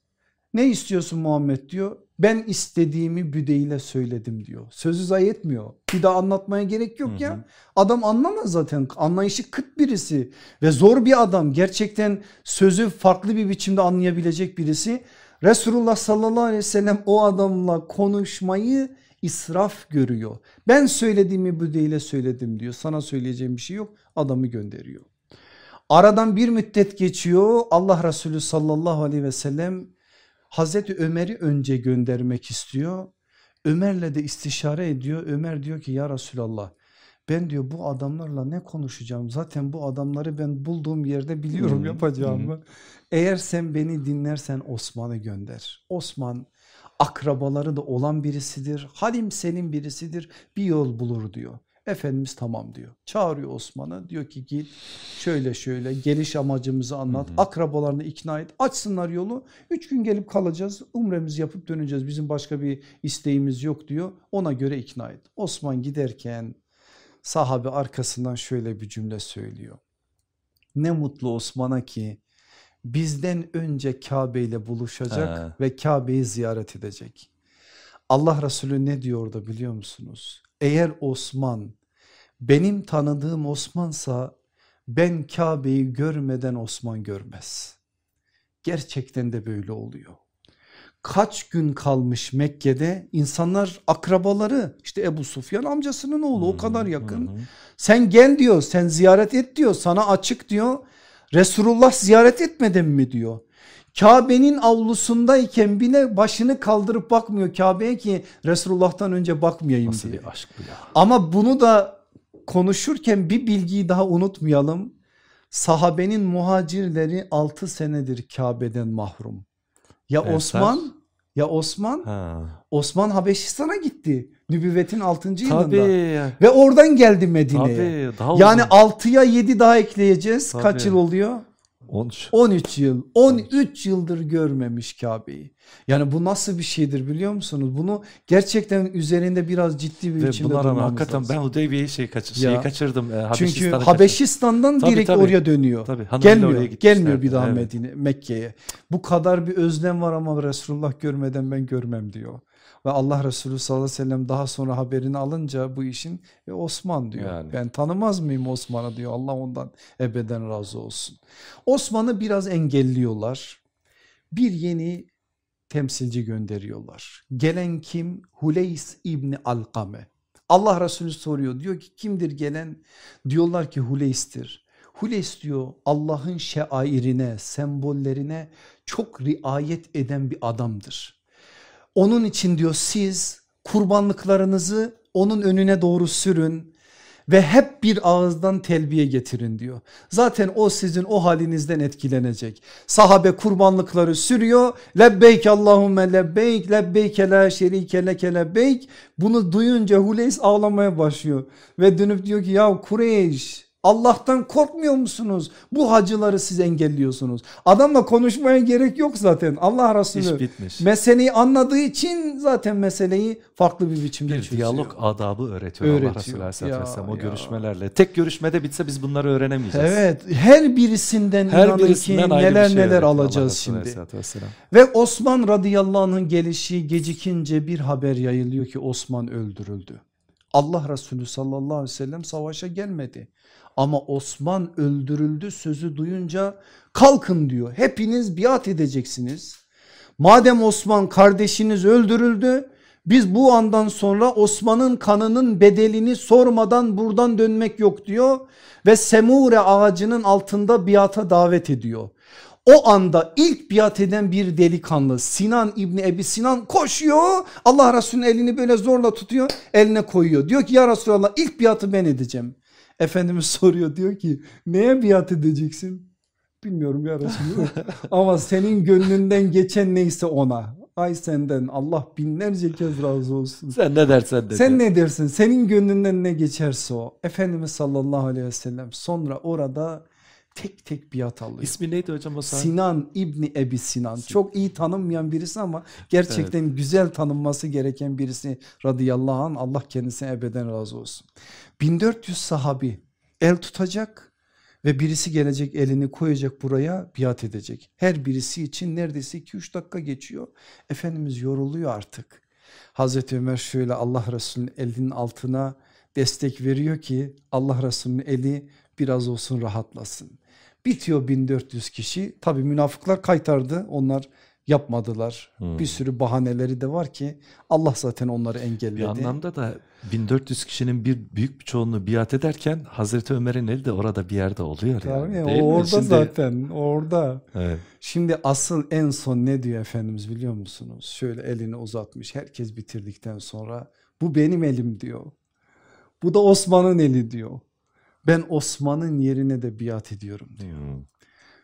ne istiyorsun Muhammed diyor. Ben istediğimi büdeyle söyledim diyor. Sözü zayi etmiyor. Bir daha anlatmaya gerek yok ya. Adam anlamaz zaten. Anlayışı kıt birisi ve zor bir adam. Gerçekten sözü farklı bir biçimde anlayabilecek birisi. Resulullah sallallahu aleyhi ve sellem o adamla konuşmayı israf görüyor. Ben söylediğimi büdeyle söyledim diyor. Sana söyleyeceğim bir şey yok. Adamı gönderiyor. Aradan bir müddet geçiyor Allah Resulü sallallahu aleyhi ve sellem Hazreti Ömer'i önce göndermek istiyor. Ömer'le de istişare ediyor. Ömer diyor ki ya Resulallah ben diyor bu adamlarla ne konuşacağım zaten bu adamları ben bulduğum yerde biliyorum yapacağımı. Eğer sen beni dinlersen Osman'ı gönder. Osman akrabaları da olan birisidir. Halim senin birisidir bir yol bulur diyor. Efendimiz tamam diyor. Çağırıyor Osman'ı diyor ki git şöyle şöyle geliş amacımızı anlat. Hı hı. Akrabalarını ikna et. Açsınlar yolu. Üç gün gelip kalacağız. Umremizi yapıp döneceğiz. Bizim başka bir isteğimiz yok diyor. Ona göre ikna et. Osman giderken sahabe arkasından şöyle bir cümle söylüyor. Ne mutlu Osman'a ki bizden önce Kabe ile buluşacak He. ve Kabe'yi ziyaret edecek. Allah Resulü ne diyor orada biliyor musunuz? Eğer Osman benim tanıdığım Osmansa ben Kabe'yi görmeden Osman görmez. Gerçekten de böyle oluyor. Kaç gün kalmış Mekke'de insanlar akrabaları işte Ebu Sufyan amcasının oğlu o kadar yakın. Sen gel diyor sen ziyaret et diyor sana açık diyor. Resulullah ziyaret etmeden mi diyor. Kabe'nin avlusundayken bile başını kaldırıp bakmıyor Kabe'ye ki Resulullah'tan önce bakmayayım Nasıl diye. bir aşk bu ya. Ama bunu da konuşurken bir bilgiyi daha unutmayalım. Sahabenin muhacirleri 6 senedir Kabe'den mahrum. Ya Ensar. Osman ya Osman ha. Osman Habeşistan'a gitti. Nübüvvetin 6. yılında. Ve oradan geldi Medine'ye. Yani 6'ya 7 daha ekleyeceğiz. Tabii. Kaç yıl oluyor? 13. 13 yıl 13 yıldır görmemiş Kabe'yi. Yani bu nasıl bir şeydir biliyor musunuz? Bunu gerçekten üzerinde biraz ciddi bir Ve biçimde durmamız lazım. Hakikaten ben Hudeybiye'yi şey, kaç, şeyi kaçırdım. E, Çünkü Habeşistan'dan tabii, direkt tabii. oraya dönüyor. Tabii, gelmiyor gelmiyor bir daha evet. Medine Mekke'ye. Bu kadar bir özlem var ama Resulullah görmeden ben görmem diyor. Ve Allah Resulü sallallahu aleyhi ve sellem daha sonra haberini alınca bu işin e, Osman diyor. Yani. Ben tanımaz mıyım Osman'ı diyor. Allah ondan ebeden razı olsun. Osman'ı biraz engelliyorlar. Bir yeni temsilci gönderiyorlar. Gelen kim? Huleys İbni Alkame. Allah Resulü soruyor diyor ki kimdir gelen? Diyorlar ki Huleys'tir. Huleys diyor Allah'ın şeairine, sembollerine çok riayet eden bir adamdır. Onun için diyor siz kurbanlıklarınızı onun önüne doğru sürün ve hep bir ağızdan telbiye getirin diyor. Zaten o sizin o halinizden etkilenecek. Sahabe kurbanlıkları sürüyor. Lebbeyk Allahümme lebbeyk lebbeyke la şerike leke lebbeyk. Bunu duyunca Huleys ağlamaya başlıyor. Ve dönüp diyor ki ya Kureyş Allah'tan korkmuyor musunuz? Bu hacıları siz engelliyorsunuz. Adamla konuşmaya gerek yok zaten. Allah Resulü meseleyi anladığı için zaten meseleyi farklı bir biçimde bir çözüyor. diyalog adabı öğretiyor, öğretiyor. Allah Resulü Aleyhisselatü Vesselam o ya. görüşmelerle. Tek görüşmede bitse biz bunları öğrenemeyeceğiz. Evet her birisinden her inanın birisinden ki neler şey neler alacağız şimdi. Ve Osman radıyallahu anh'ın gelişi gecikince bir haber yayılıyor ki Osman öldürüldü. Allah Resulü sallallahu aleyhi ve sellem savaşa gelmedi. Ama Osman öldürüldü sözü duyunca kalkın diyor. Hepiniz biat edeceksiniz. Madem Osman kardeşiniz öldürüldü biz bu andan sonra Osman'ın kanının bedelini sormadan buradan dönmek yok diyor. Ve Semure ağacının altında biata davet ediyor. O anda ilk biat eden bir delikanlı Sinan İbni Ebi Sinan koşuyor. Allah Resulü'nün elini böyle zorla tutuyor eline koyuyor. Diyor ki ya Resulallah ilk biatı ben edeceğim. Efendimiz soruyor diyor ki neye biat edeceksin? Bilmiyorum ya Resulallah <laughs> ama senin gönlünden geçen neyse ona. Ay senden Allah binlerce kez razı olsun. Sen ne dersen de. Sen ne dersin senin gönlünden ne geçerse o. Efendimiz sallallahu aleyhi ve sellem sonra orada tek tek biat alıyor. İsmi neydi hocam o sahabe? Sinan İbni Ebi Sinan. Çok iyi tanınmayan birisi ama gerçekten evet. güzel tanınması gereken birisi radıyallahu anh Allah kendisine ebeden razı olsun. 1400 sahabi el tutacak ve birisi gelecek elini koyacak buraya biat edecek. Her birisi için neredeyse 2-3 dakika geçiyor. Efendimiz yoruluyor artık. Hazreti Ömer şöyle Allah Resulü'nün elinin altına destek veriyor ki Allah Resulü'nün eli biraz olsun rahatlasın. Bitiyor 1400 kişi. Tabi münafıklar kaytardı. Onlar yapmadılar. Hmm. Bir sürü bahaneleri de var ki Allah zaten onları engelledi. Bir anlamda da 1400 kişinin bir büyük bir çoğunluğu biat ederken Hazreti Ömer'in eli de orada bir yerde oluyor. Tabii yani, o orada Şimdi... zaten orada. Evet. Şimdi asıl en son ne diyor Efendimiz biliyor musunuz? Şöyle elini uzatmış herkes bitirdikten sonra bu benim elim diyor. Bu da Osman'ın eli diyor. Ben Osman'ın yerine de biat ediyorum diyor. Hmm.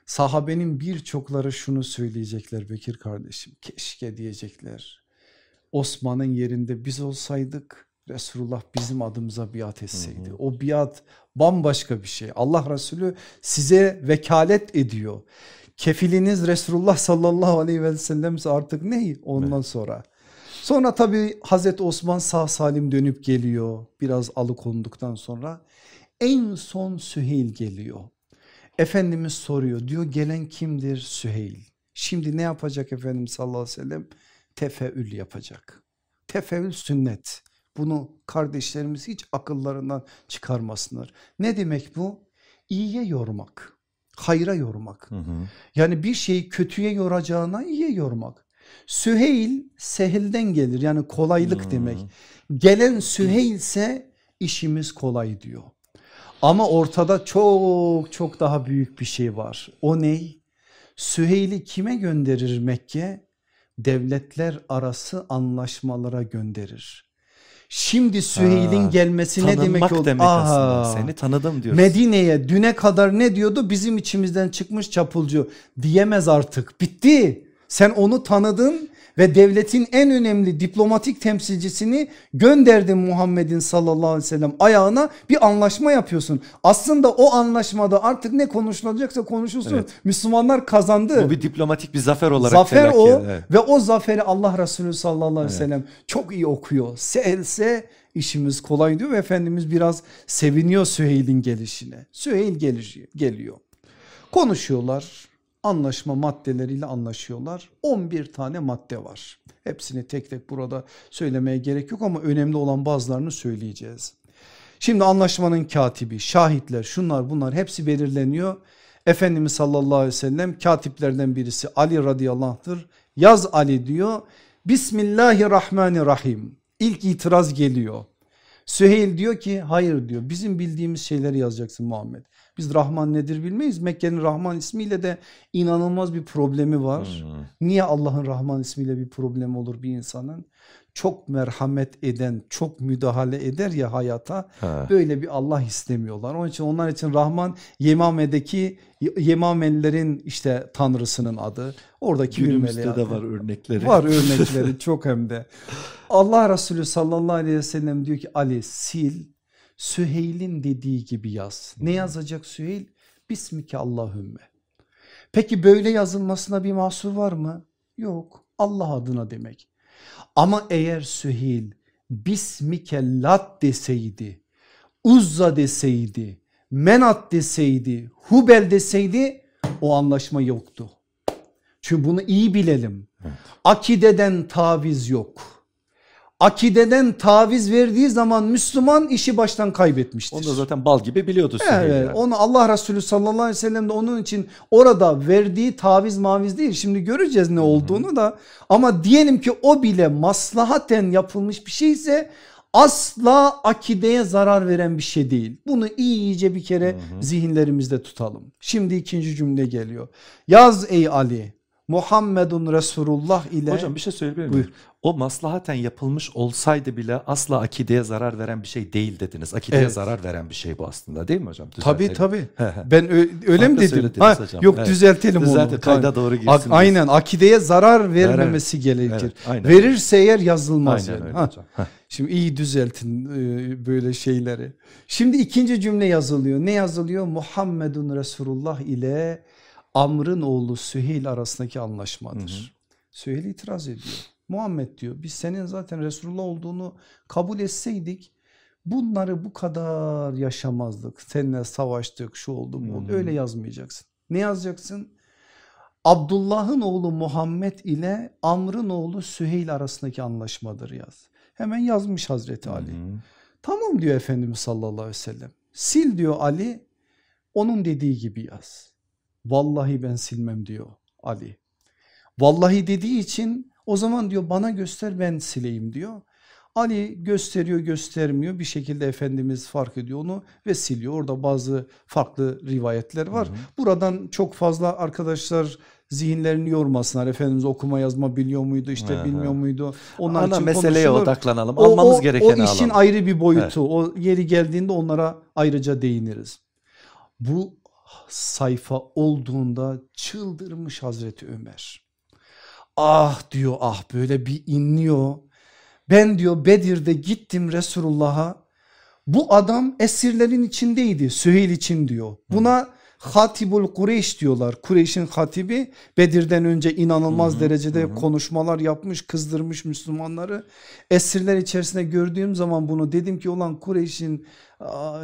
Sahabenin birçokları şunu söyleyecekler Bekir kardeşim. Keşke diyecekler. Osman'ın yerinde biz olsaydık Resulullah bizim adımıza biat etseydi. Hı hı. O biat bambaşka bir şey. Allah Resulü size vekalet ediyor. Kefiliniz Resulullah sallallahu aleyhi ve sellem artık ne ondan evet. sonra. Sonra tabi Hazreti Osman sağ salim dönüp geliyor biraz alıkonduktan sonra. En son Süheyl geliyor. Efendimiz soruyor diyor gelen kimdir Süheyl? Şimdi ne yapacak Efendimiz sallallahu aleyhi ve sellem? Tefeül yapacak. Tefeül sünnet. Bunu kardeşlerimiz hiç akıllarından çıkarmasınlar. Ne demek bu? İyiye yormak, hayra yormak. Hı hı. Yani bir şeyi kötüye yoracağına iyiye yormak. Süheyl sehilden gelir yani kolaylık hı. demek. Gelen Süheyl ise işimiz kolay diyor. Ama ortada çok çok daha büyük bir şey var. O ney? Süheyl'i kime gönderir Mekke? Devletler arası anlaşmalara gönderir. Şimdi Süheyl'in gelmesi ne demek oldu? demek Aha. Seni tanıdım diyoruz. Medine'ye düne kadar ne diyordu? Bizim içimizden çıkmış çapulcu diyemez artık. Bitti. Sen onu tanıdın ve devletin en önemli diplomatik temsilcisini gönderdin Muhammed'in sallallahu aleyhi ve sellem ayağına bir anlaşma yapıyorsun. Aslında o anlaşmada artık ne konuşulacaksa konuşulsun. Evet. Müslümanlar kazandı. Bu bir diplomatik bir zafer olarak. Zafer o evet. ve o zaferi Allah Resulü sallallahu aleyhi ve sellem evet. çok iyi okuyor. Seelse işimiz kolay diyor ve Efendimiz biraz seviniyor Süheyl'in gelişine. Süheyl geliyor. Konuşuyorlar anlaşma maddeleriyle anlaşıyorlar. 11 tane madde var. Hepsini tek tek burada söylemeye gerek yok ama önemli olan bazılarını söyleyeceğiz. Şimdi anlaşmanın katibi, şahitler, şunlar bunlar hepsi belirleniyor. Efendimiz sallallahu aleyhi ve sellem katiplerden birisi Ali radıyallahu anh'tır. Yaz Ali diyor. Bismillahirrahmanirrahim. İlk itiraz geliyor. Süheyl diyor ki hayır diyor bizim bildiğimiz şeyleri yazacaksın Muhammed. Biz Rahman nedir bilmeyiz. Mekke'nin Rahman ismiyle de inanılmaz bir problemi var. Hmm. Niye Allah'ın Rahman ismiyle bir problemi olur bir insanın? Çok merhamet eden, çok müdahale eder ya hayata. Ha. Böyle bir Allah istemiyorlar. Onun için onlar için Rahman Yemame'deki Yemamelilerin işte tanrısının adı. Oradaki Günümüzde de var örnekleri. Var <laughs> örnekleri çok hem de. Allah Resulü sallallahu aleyhi ve sellem diyor ki Ali sil Süheyl'in dediği gibi yaz. Ne yazacak Süheyl? Bismike Allahümme. Peki böyle yazılmasına bir mahsur var mı? Yok. Allah adına demek. Ama eğer Süheyl Bismike Lat deseydi, Uzza deseydi, Menat deseydi, Hubel deseydi o anlaşma yoktu. Çünkü bunu iyi bilelim. Evet. Akideden taviz yok akideden taviz verdiği zaman Müslüman işi baştan kaybetmiştir. Onu da zaten bal gibi biliyordu. Evet yani. onu Allah Resulü sallallahu aleyhi ve sellem de onun için orada verdiği taviz maviz değil. Şimdi göreceğiz ne olduğunu da ama diyelim ki o bile maslahaten yapılmış bir şeyse asla akideye zarar veren bir şey değil. Bunu iyice bir kere hı hı. zihinlerimizde tutalım. Şimdi ikinci cümle geliyor. Yaz ey Ali Muhammedun Resulullah ile Hocam bir şey söyleyebilir miyim? Buyur. O maslahaten yapılmış olsaydı bile asla akideye zarar veren bir şey değil dediniz. Akideye evet. zarar veren bir şey bu aslında değil mi hocam? Tabii tabii. ben öyle mi dedim? Ha, hocam. Yok evet. düzeltelim Düzeltelim. onu. Kayda doğru girsin. aynen akideye zarar vermemesi evet. gerekir. Evet, Verirse eğer yazılmaz. Aynen yani. öyle ha. hocam. Şimdi iyi düzeltin e, böyle şeyleri. Şimdi ikinci cümle yazılıyor. Ne yazılıyor? Muhammedun Resulullah ile Amr'ın oğlu Süheyl arasındaki anlaşmadır. Hı hı. Süheyl itiraz ediyor. Muhammed diyor biz senin zaten Resulullah olduğunu kabul etseydik bunları bu kadar yaşamazdık. Seninle savaştık şu oldu bu oldu. Öyle yazmayacaksın. Ne yazacaksın? Abdullah'ın oğlu Muhammed ile Amr'ın oğlu Süheyl arasındaki anlaşmadır yaz. Hemen yazmış Hazreti Ali. Hı hı. Tamam diyor Efendimiz sallallahu aleyhi ve sellem. Sil diyor Ali onun dediği gibi yaz. Vallahi ben silmem diyor Ali. Vallahi dediği için o zaman diyor bana göster ben sileyim diyor. Ali gösteriyor göstermiyor bir şekilde Efendimiz fark ediyor onu ve siliyor. Orada bazı farklı rivayetler var. Hı hı. Buradan çok fazla arkadaşlar zihinlerini yormasınlar. Efendimiz okuma yazma biliyor muydu işte hı bilmiyor muydu. Onlar Ana için meseleye konuşulur. odaklanalım o, almamız o, gerekeni alalım. O işin alalım. ayrı bir boyutu evet. o yeri geldiğinde onlara ayrıca değiniriz. Bu sayfa olduğunda çıldırmış Hazreti Ömer. Ah diyor ah böyle bir inliyor. Ben diyor Bedir'de gittim Resulullah'a. Bu adam esirlerin içindeydi Süheyl için diyor. Buna Hatibul Kureyş diyorlar. Kureyş'in hatibi Bedir'den önce inanılmaz hı hı, derecede hı. konuşmalar yapmış, kızdırmış Müslümanları. Esirler içerisinde gördüğüm zaman bunu dedim ki olan Kureyş'in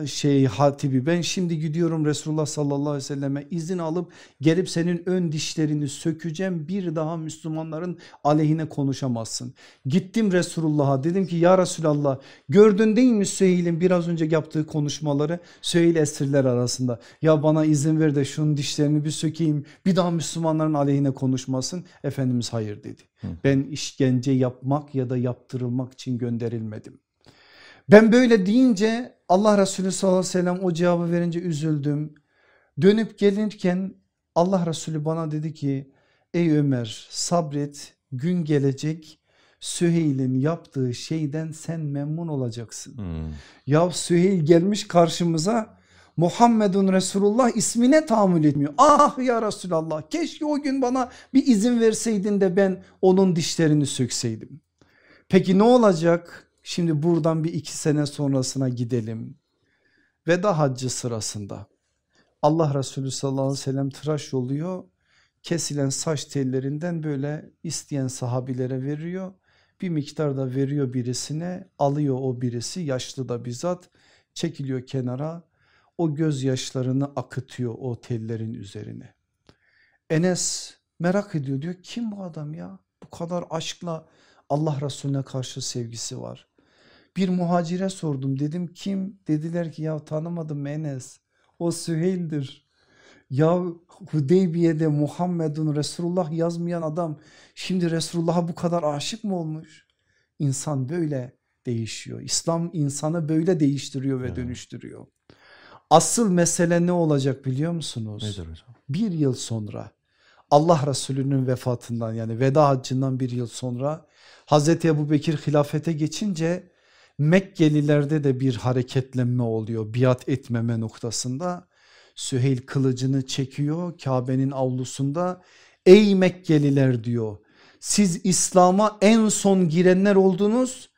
şey hatibi ben şimdi gidiyorum Resulullah sallallahu aleyhi ve selleme izin alıp gelip senin ön dişlerini sökeceğim bir daha Müslümanların aleyhine konuşamazsın. Gittim Resulullah'a dedim ki ya Resulallah gördün değil mi Süheyl'in biraz önce yaptığı konuşmaları Süheyl esirler arasında ya bana izin ver de şunun dişlerini bir sökeyim bir daha Müslümanların aleyhine konuşmasın. Efendimiz hayır dedi. Ben işkence yapmak ya da yaptırılmak için gönderilmedim. Ben böyle deyince Allah Resulü sallallahu aleyhi ve sellem o cevabı verince üzüldüm. Dönüp gelirken Allah Resulü bana dedi ki ey Ömer sabret gün gelecek Süheyl'in yaptığı şeyden sen memnun olacaksın. Hmm. Ya Süheyl gelmiş karşımıza Muhammedun Resulullah ismine tahammül etmiyor. Ah ya Resulallah keşke o gün bana bir izin verseydin de ben onun dişlerini sökseydim. Peki ne olacak? Şimdi buradan bir iki sene sonrasına gidelim. Veda haccı sırasında Allah Resulü sallallahu aleyhi ve sellem tıraş oluyor. Kesilen saç tellerinden böyle isteyen sahabilere veriyor. Bir miktar da veriyor birisine alıyor o birisi yaşlı da bizzat çekiliyor kenara. O gözyaşlarını akıtıyor o tellerin üzerine. Enes merak ediyor diyor kim bu adam ya bu kadar aşkla Allah Resulüne karşı sevgisi var. Bir muhacire sordum dedim kim? Dediler ki ya tanımadım Enes o Süheyl'dir. Ya Hudeybiye'de Muhammedun Resulullah yazmayan adam şimdi Resulullah'a bu kadar aşık mı olmuş? İnsan böyle değişiyor. İslam insanı böyle değiştiriyor ve evet. dönüştürüyor. Asıl mesele ne olacak biliyor musunuz? Nedir hocam? Bir yıl sonra Allah Resulü'nün vefatından yani veda haccından bir yıl sonra Hazreti Ebu Bekir hilafete geçince Mekkelilerde de bir hareketlenme oluyor biat etmeme noktasında. Süheyl kılıcını çekiyor Kabe'nin avlusunda ey Mekkeliler diyor siz İslam'a en son girenler oldunuz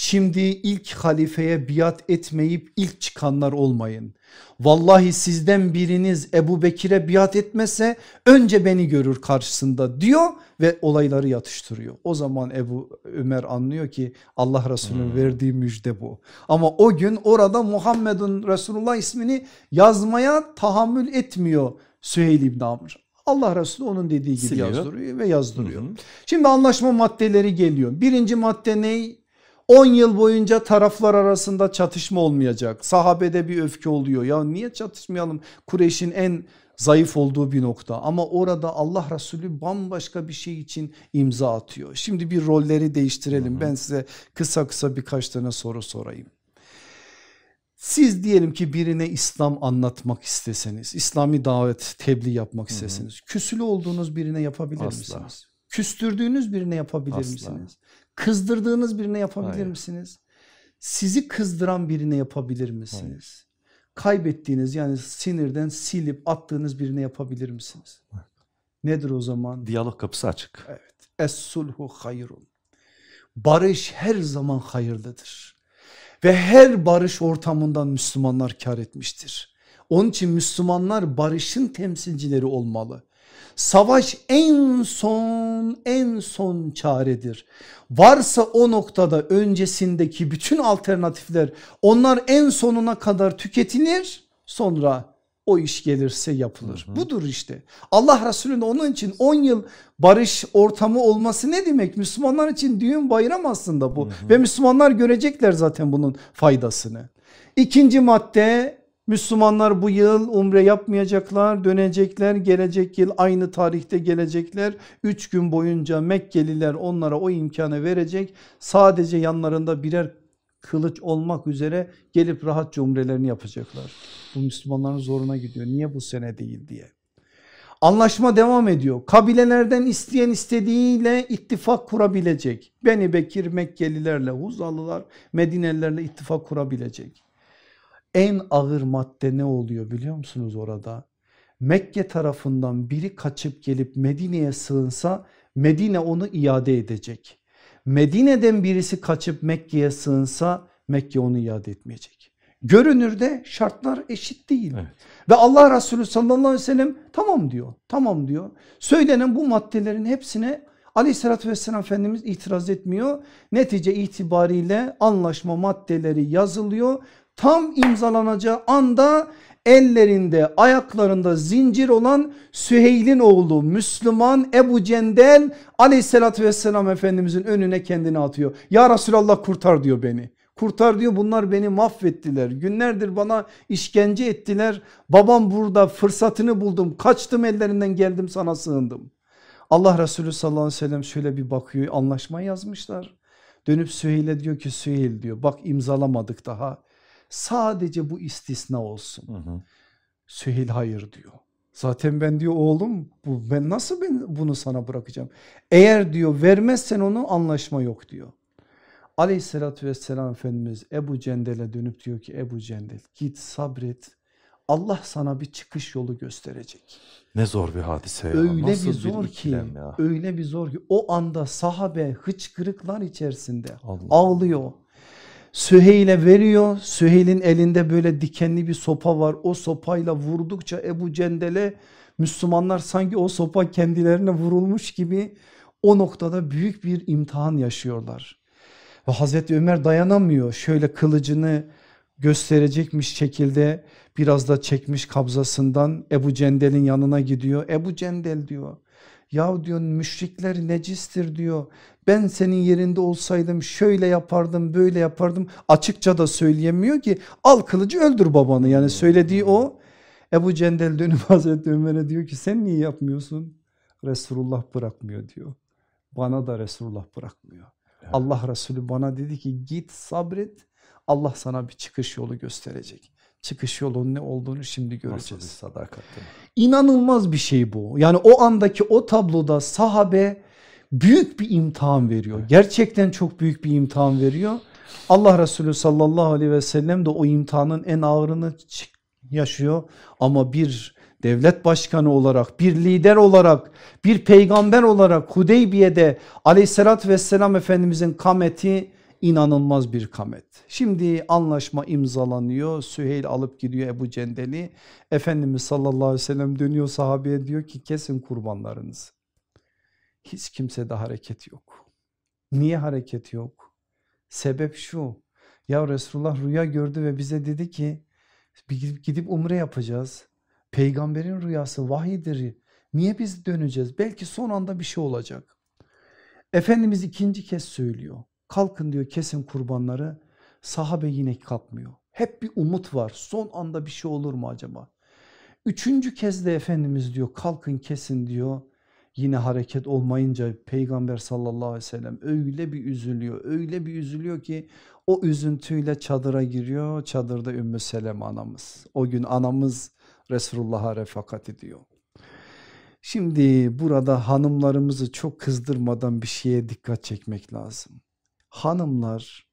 Şimdi ilk halifeye biat etmeyip ilk çıkanlar olmayın. Vallahi sizden biriniz Ebu Bekir'e biat etmese önce beni görür karşısında diyor ve olayları yatıştırıyor. O zaman Ebu Ömer anlıyor ki Allah Resulü'nün hmm. verdiği müjde bu. Ama o gün orada Muhammed'in Resulullah ismini yazmaya tahammül etmiyor Süheyl İbn Amr. Allah Resulü onun dediği gibi Siliyor. yazdırıyor ve yazdırıyor. Hı Şimdi anlaşma maddeleri geliyor. Birinci madde ne? 10 yıl boyunca taraflar arasında çatışma olmayacak. Sahabede bir öfke oluyor. Ya niye çatışmayalım? Kureyş'in en zayıf olduğu bir nokta ama orada Allah Resulü bambaşka bir şey için imza atıyor. Şimdi bir rolleri değiştirelim. Hı hı. Ben size kısa kısa birkaç tane soru sorayım. Siz diyelim ki birine İslam anlatmak isteseniz, İslami davet tebliğ yapmak isteseniz, hı hı. küsülü olduğunuz birine yapabilir Asla. misiniz? Küstürdüğünüz birine yapabilir Asla. misiniz? Kızdırdığınız birine yapabilir Hayır. misiniz? Sizi kızdıran birine yapabilir misiniz? Hayır. Kaybettiğiniz yani sinirden silip attığınız birine yapabilir misiniz? Nedir o zaman? Diyalog kapısı açık. Evet. Es-sulhu hayrun. Barış her zaman hayırlıdır. Ve her barış ortamından Müslümanlar kar etmiştir. Onun için Müslümanlar barışın temsilcileri olmalı. Savaş en son en son çaredir. Varsa o noktada öncesindeki bütün alternatifler onlar en sonuna kadar tüketilir sonra o iş gelirse yapılır. Hı hı. Budur işte. Allah Resulü'nün onun için 10 yıl barış ortamı olması ne demek? Müslümanlar için düğün bayram aslında bu. Hı hı. Ve Müslümanlar görecekler zaten bunun faydasını. İkinci madde Müslümanlar bu yıl umre yapmayacaklar dönecekler gelecek yıl aynı tarihte gelecekler. Üç gün boyunca Mekkeliler onlara o imkanı verecek. Sadece yanlarında birer kılıç olmak üzere gelip rahatça umrelerini yapacaklar. Bu Müslümanların zoruna gidiyor. Niye bu sene değil diye. Anlaşma devam ediyor. Kabilelerden isteyen istediğiyle ittifak kurabilecek. Beni Bekir Mekkelilerle, Huzalılar, Medinelilerle ittifak kurabilecek. En ağır madde ne oluyor biliyor musunuz orada? Mekke tarafından biri kaçıp gelip Medine'ye sığınsa Medine onu iade edecek. Medine'den birisi kaçıp Mekke'ye sığınsa Mekke onu iade etmeyecek. Görünürde şartlar eşit değil. Evet. Ve Allah Resulü sallallahu aleyhi ve sellem tamam diyor. Tamam diyor. Söylenen bu maddelerin hepsine aleyhissalatü vesselam Efendimiz itiraz etmiyor. Netice itibariyle anlaşma maddeleri yazılıyor tam imzalanacağı anda ellerinde ayaklarında zincir olan Süheyl'in oğlu Müslüman Ebu Cendel aleyhissalatü vesselam efendimizin önüne kendini atıyor. Ya Resulallah kurtar diyor beni. Kurtar diyor bunlar beni mahvettiler. Günlerdir bana işkence ettiler. Babam burada fırsatını buldum. Kaçtım ellerinden geldim sana sığındım. Allah Resulü sallallahu aleyhi ve sellem şöyle bir bakıyor anlaşma yazmışlar. Dönüp Süheyl'e diyor ki Süheyl diyor bak imzalamadık daha Sadece bu istisna olsun. Hı hı. Süheyl hayır diyor. Zaten ben diyor oğlum bu ben nasıl ben bunu sana bırakacağım? Eğer diyor vermezsen onu anlaşma yok diyor. Aleyhissalatü vesselam Efendimiz Ebu Cendel'e dönüp diyor ki Ebu Cendel git sabret Allah sana bir çıkış yolu gösterecek. Ne zor bir hadise ya. Öyle Nasıl bir zor bir ki ya? öyle bir zor ki o anda sahabe hıçkırıklar içerisinde Allah. ağlıyor. Süheyl'e veriyor. Süheyl'in elinde böyle dikenli bir sopa var. O sopayla vurdukça Ebu Cendel'e Müslümanlar sanki o sopa kendilerine vurulmuş gibi o noktada büyük bir imtihan yaşıyorlar. Ve Hazreti Ömer dayanamıyor. Şöyle kılıcını gösterecekmiş şekilde biraz da çekmiş kabzasından Ebu Cendel'in yanına gidiyor. Ebu Cendel diyor ya diyor müşrikler necistir diyor. Ben senin yerinde olsaydım şöyle yapardım böyle yapardım. Açıkça da söyleyemiyor ki al kılıcı öldür babanı yani söylediği o. Ebu Cendel dönüp <laughs> Hazreti Ömer'e diyor ki sen niye yapmıyorsun? Resulullah bırakmıyor diyor. Bana da Resulullah bırakmıyor. Evet. Allah Resulü bana dedi ki git sabret Allah sana bir çıkış yolu gösterecek. Çıkış yolunun ne olduğunu şimdi göreceğiz. Nasıl bir sadakat İnanılmaz bir şey bu. Yani o andaki o tabloda sahabe büyük bir imtihan veriyor. Gerçekten çok büyük bir imtihan veriyor. Allah Resulü sallallahu aleyhi ve sellem de o imtihanın en ağırını yaşıyor. Ama bir devlet başkanı olarak, bir lider olarak, bir peygamber olarak Hudeybiye'de aleyhissalatü vesselam Efendimizin kameti inanılmaz bir kamet. Şimdi anlaşma imzalanıyor. Süheyl alıp gidiyor Ebu Cendel'i. Efendimiz sallallahu aleyhi ve sellem dönüyor sahabeye diyor ki kesin kurbanlarınızı. Hiç kimsede hareket yok. Niye hareket yok? Sebep şu. Ya Resulullah rüya gördü ve bize dedi ki gidip umre yapacağız. Peygamberin rüyası vahidir. Niye biz döneceğiz? Belki son anda bir şey olacak. Efendimiz ikinci kez söylüyor. Kalkın diyor kesin kurbanları. Sahabe yine kalkmıyor. Hep bir umut var. Son anda bir şey olur mu acaba? Üçüncü kez de Efendimiz diyor kalkın kesin diyor. Yine hareket olmayınca peygamber sallallahu aleyhi ve sellem öyle bir üzülüyor öyle bir üzülüyor ki o üzüntüyle çadıra giriyor çadırda Ümmü Seleme anamız o gün anamız Resulullah'a refakat ediyor. Şimdi burada hanımlarımızı çok kızdırmadan bir şeye dikkat çekmek lazım. Hanımlar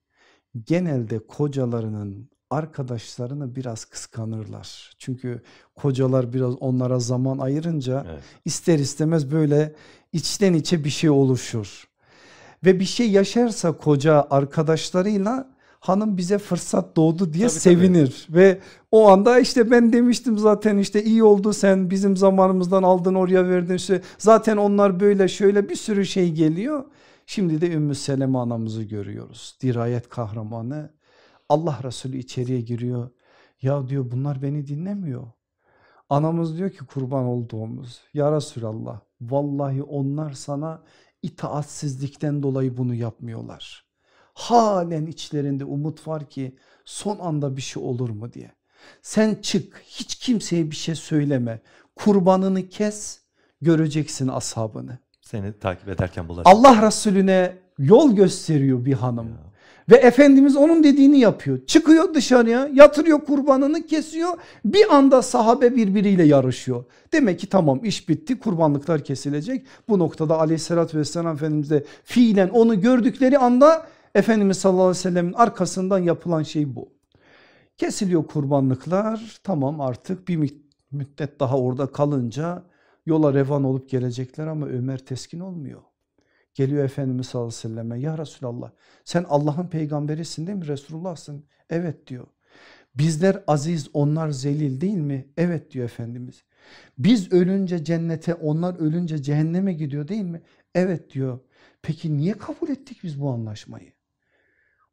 genelde kocalarının arkadaşlarını biraz kıskanırlar. Çünkü kocalar biraz onlara zaman ayırınca evet. ister istemez böyle içten içe bir şey oluşur. Ve bir şey yaşarsa koca arkadaşlarıyla hanım bize fırsat doğdu diye tabii, sevinir tabii. ve o anda işte ben demiştim zaten işte iyi oldu sen bizim zamanımızdan aldın oraya verdin işte zaten onlar böyle şöyle bir sürü şey geliyor. Şimdi de Ümmü Seleme anamızı görüyoruz dirayet kahramanı Allah Resulü içeriye giriyor ya diyor bunlar beni dinlemiyor. Anamız diyor ki kurban olduğumuz ya Resulallah vallahi onlar sana itaatsizlikten dolayı bunu yapmıyorlar halen içlerinde umut var ki son anda bir şey olur mu diye. Sen çık hiç kimseye bir şey söyleme kurbanını kes göreceksin ashabını. Seni takip ederken bulacak. Allah Resulüne yol gösteriyor bir hanım. Ya. Ve Efendimiz onun dediğini yapıyor. Çıkıyor dışarıya yatırıyor kurbanını kesiyor. Bir anda sahabe birbiriyle yarışıyor. Demek ki tamam iş bitti kurbanlıklar kesilecek. Bu noktada aleyhissalatü vesselam Efendimiz de fiilen onu gördükleri anda Efendimiz sallallahu aleyhi ve sellemin arkasından yapılan şey bu. Kesiliyor kurbanlıklar tamam artık bir müddet daha orada kalınca yola revan olup gelecekler ama Ömer teskin olmuyor. Geliyor Efendimiz sallallahu aleyhi ve selleme ya Resulallah sen Allah'ın peygamberisin değil mi Resulullah'sın? Evet diyor. Bizler aziz onlar zelil değil mi? Evet diyor Efendimiz. Biz ölünce cennete onlar ölünce cehenneme gidiyor değil mi? Evet diyor. Peki niye kabul ettik biz bu anlaşmayı?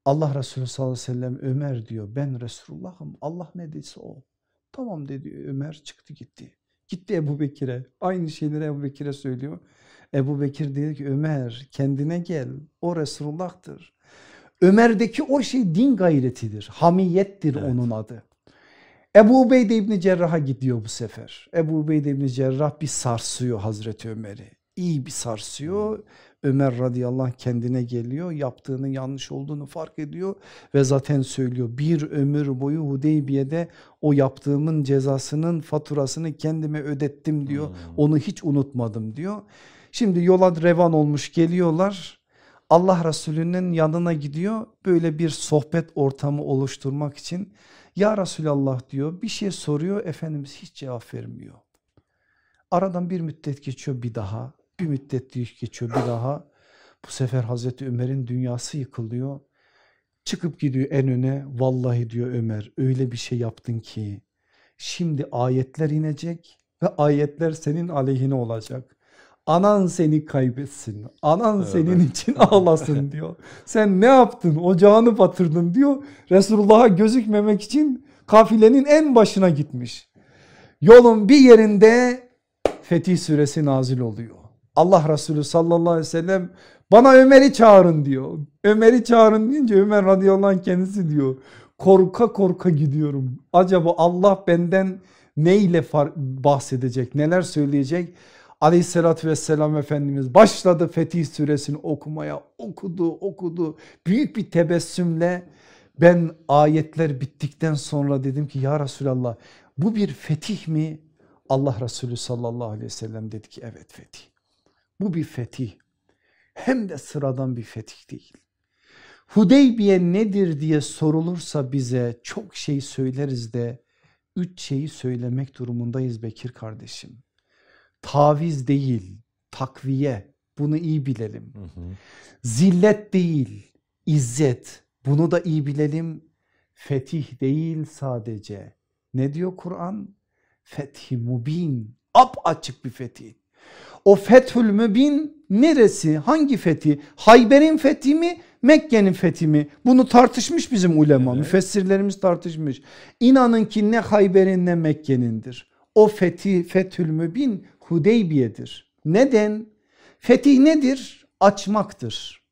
Allah Resulü sallallahu aleyhi ve sellem Ömer diyor ben Resulullah'ım Allah ne dediyse o. Tamam dedi Ömer çıktı gitti. Gitti Ebu Bekir'e aynı şeyleri Ebu Bekir'e söylüyor. Ebu Bekir dedi ki Ömer kendine gel o Resulullah'tır. Ömer'deki o şey din gayretidir hamiyettir evet. onun adı. Ebu Ubeyde İbni Cerrah'a gidiyor bu sefer. Ebu Ubeyde İbni Cerrah bir sarsıyor Hazreti Ömer'i. İyi bir sarsıyor Ömer radıyallahu anh kendine geliyor yaptığının yanlış olduğunu fark ediyor ve zaten söylüyor bir ömür boyu Hudeybiye'de o yaptığımın cezasının faturasını kendime ödettim diyor hmm. onu hiç unutmadım diyor. Şimdi yola revan olmuş geliyorlar Allah Resulü'nün yanına gidiyor böyle bir sohbet ortamı oluşturmak için ya Resulallah diyor bir şey soruyor Efendimiz hiç cevap vermiyor. Aradan bir müddet geçiyor bir daha bir müddet geçiyor bir daha. Bu sefer Hazreti Ömer'in dünyası yıkılıyor. Çıkıp gidiyor en öne vallahi diyor Ömer öyle bir şey yaptın ki şimdi ayetler inecek ve ayetler senin aleyhine olacak. Anan seni kaybetsin. Anan evet. senin için <laughs> ağlasın diyor. Sen ne yaptın? Ocağını batırdın diyor. Resulullah'a gözükmemek için kafilenin en başına gitmiş. Yolun bir yerinde Fetih suresi nazil oluyor. Allah Resulü sallallahu aleyhi ve sellem bana Ömer'i çağırın diyor. Ömer'i çağırın deyince Ömer radıyallahu anh kendisi diyor. Korka korka gidiyorum. Acaba Allah benden neyle bahsedecek neler söyleyecek aleyhissalatü vesselam Efendimiz başladı Fetih suresini okumaya okudu okudu büyük bir tebessümle ben ayetler bittikten sonra dedim ki ya Resulallah bu bir fetih mi? Allah Resulü sallallahu aleyhi ve sellem dedi ki evet fetih. Bu bir fetih hem de sıradan bir fetih değil. Hudeybiye nedir diye sorulursa bize çok şey söyleriz de üç şeyi söylemek durumundayız Bekir kardeşim. Taviz değil takviye bunu iyi bilelim. Hı hı. Zillet değil izzet bunu da iyi bilelim. Fetih değil sadece. Ne diyor Kur'an? Fethi mubin ap açık bir fetih. O fethül mübin neresi? Hangi fethi? Hayber'in fethi mi? Mekke'nin fethi mi? Bunu tartışmış bizim ulema. Evet. Müfessirlerimiz tartışmış. İnanın ki ne Hayber'in ne Mekke'nindir. O fethi fethül mübin Hudeybiye'dir. Neden? Fetih nedir? Açmaktır.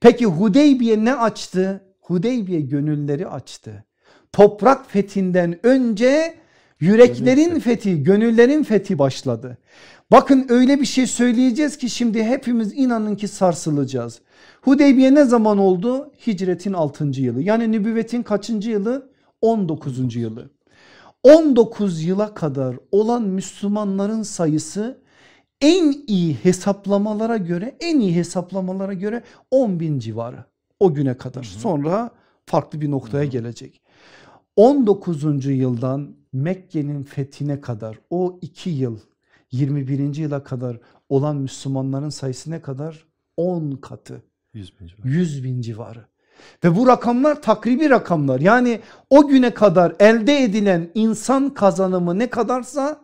Peki Hudeybiye ne açtı? Hudeybiye gönülleri açtı. Toprak fethinden önce yüreklerin fethi, gönüllerin fethi başladı. Bakın öyle bir şey söyleyeceğiz ki şimdi hepimiz inanın ki sarsılacağız. Hudeybiye ne zaman oldu? Hicretin 6. yılı. Yani nübüvvetin kaçıncı yılı? 19. yılı. 19 yıla kadar olan Müslümanların sayısı en iyi hesaplamalara göre en iyi hesaplamalara göre 10 bin civarı o güne kadar. Hı hı. Sonra farklı bir noktaya hı hı. gelecek. 19. yıldan Mekke'nin fethine kadar o iki yıl 21. yıla kadar olan Müslümanların sayısı ne kadar? 10 katı. 100 bin civarı. 100 bin civarı. Ve bu rakamlar takribi rakamlar. Yani o güne kadar elde edilen insan kazanımı ne kadarsa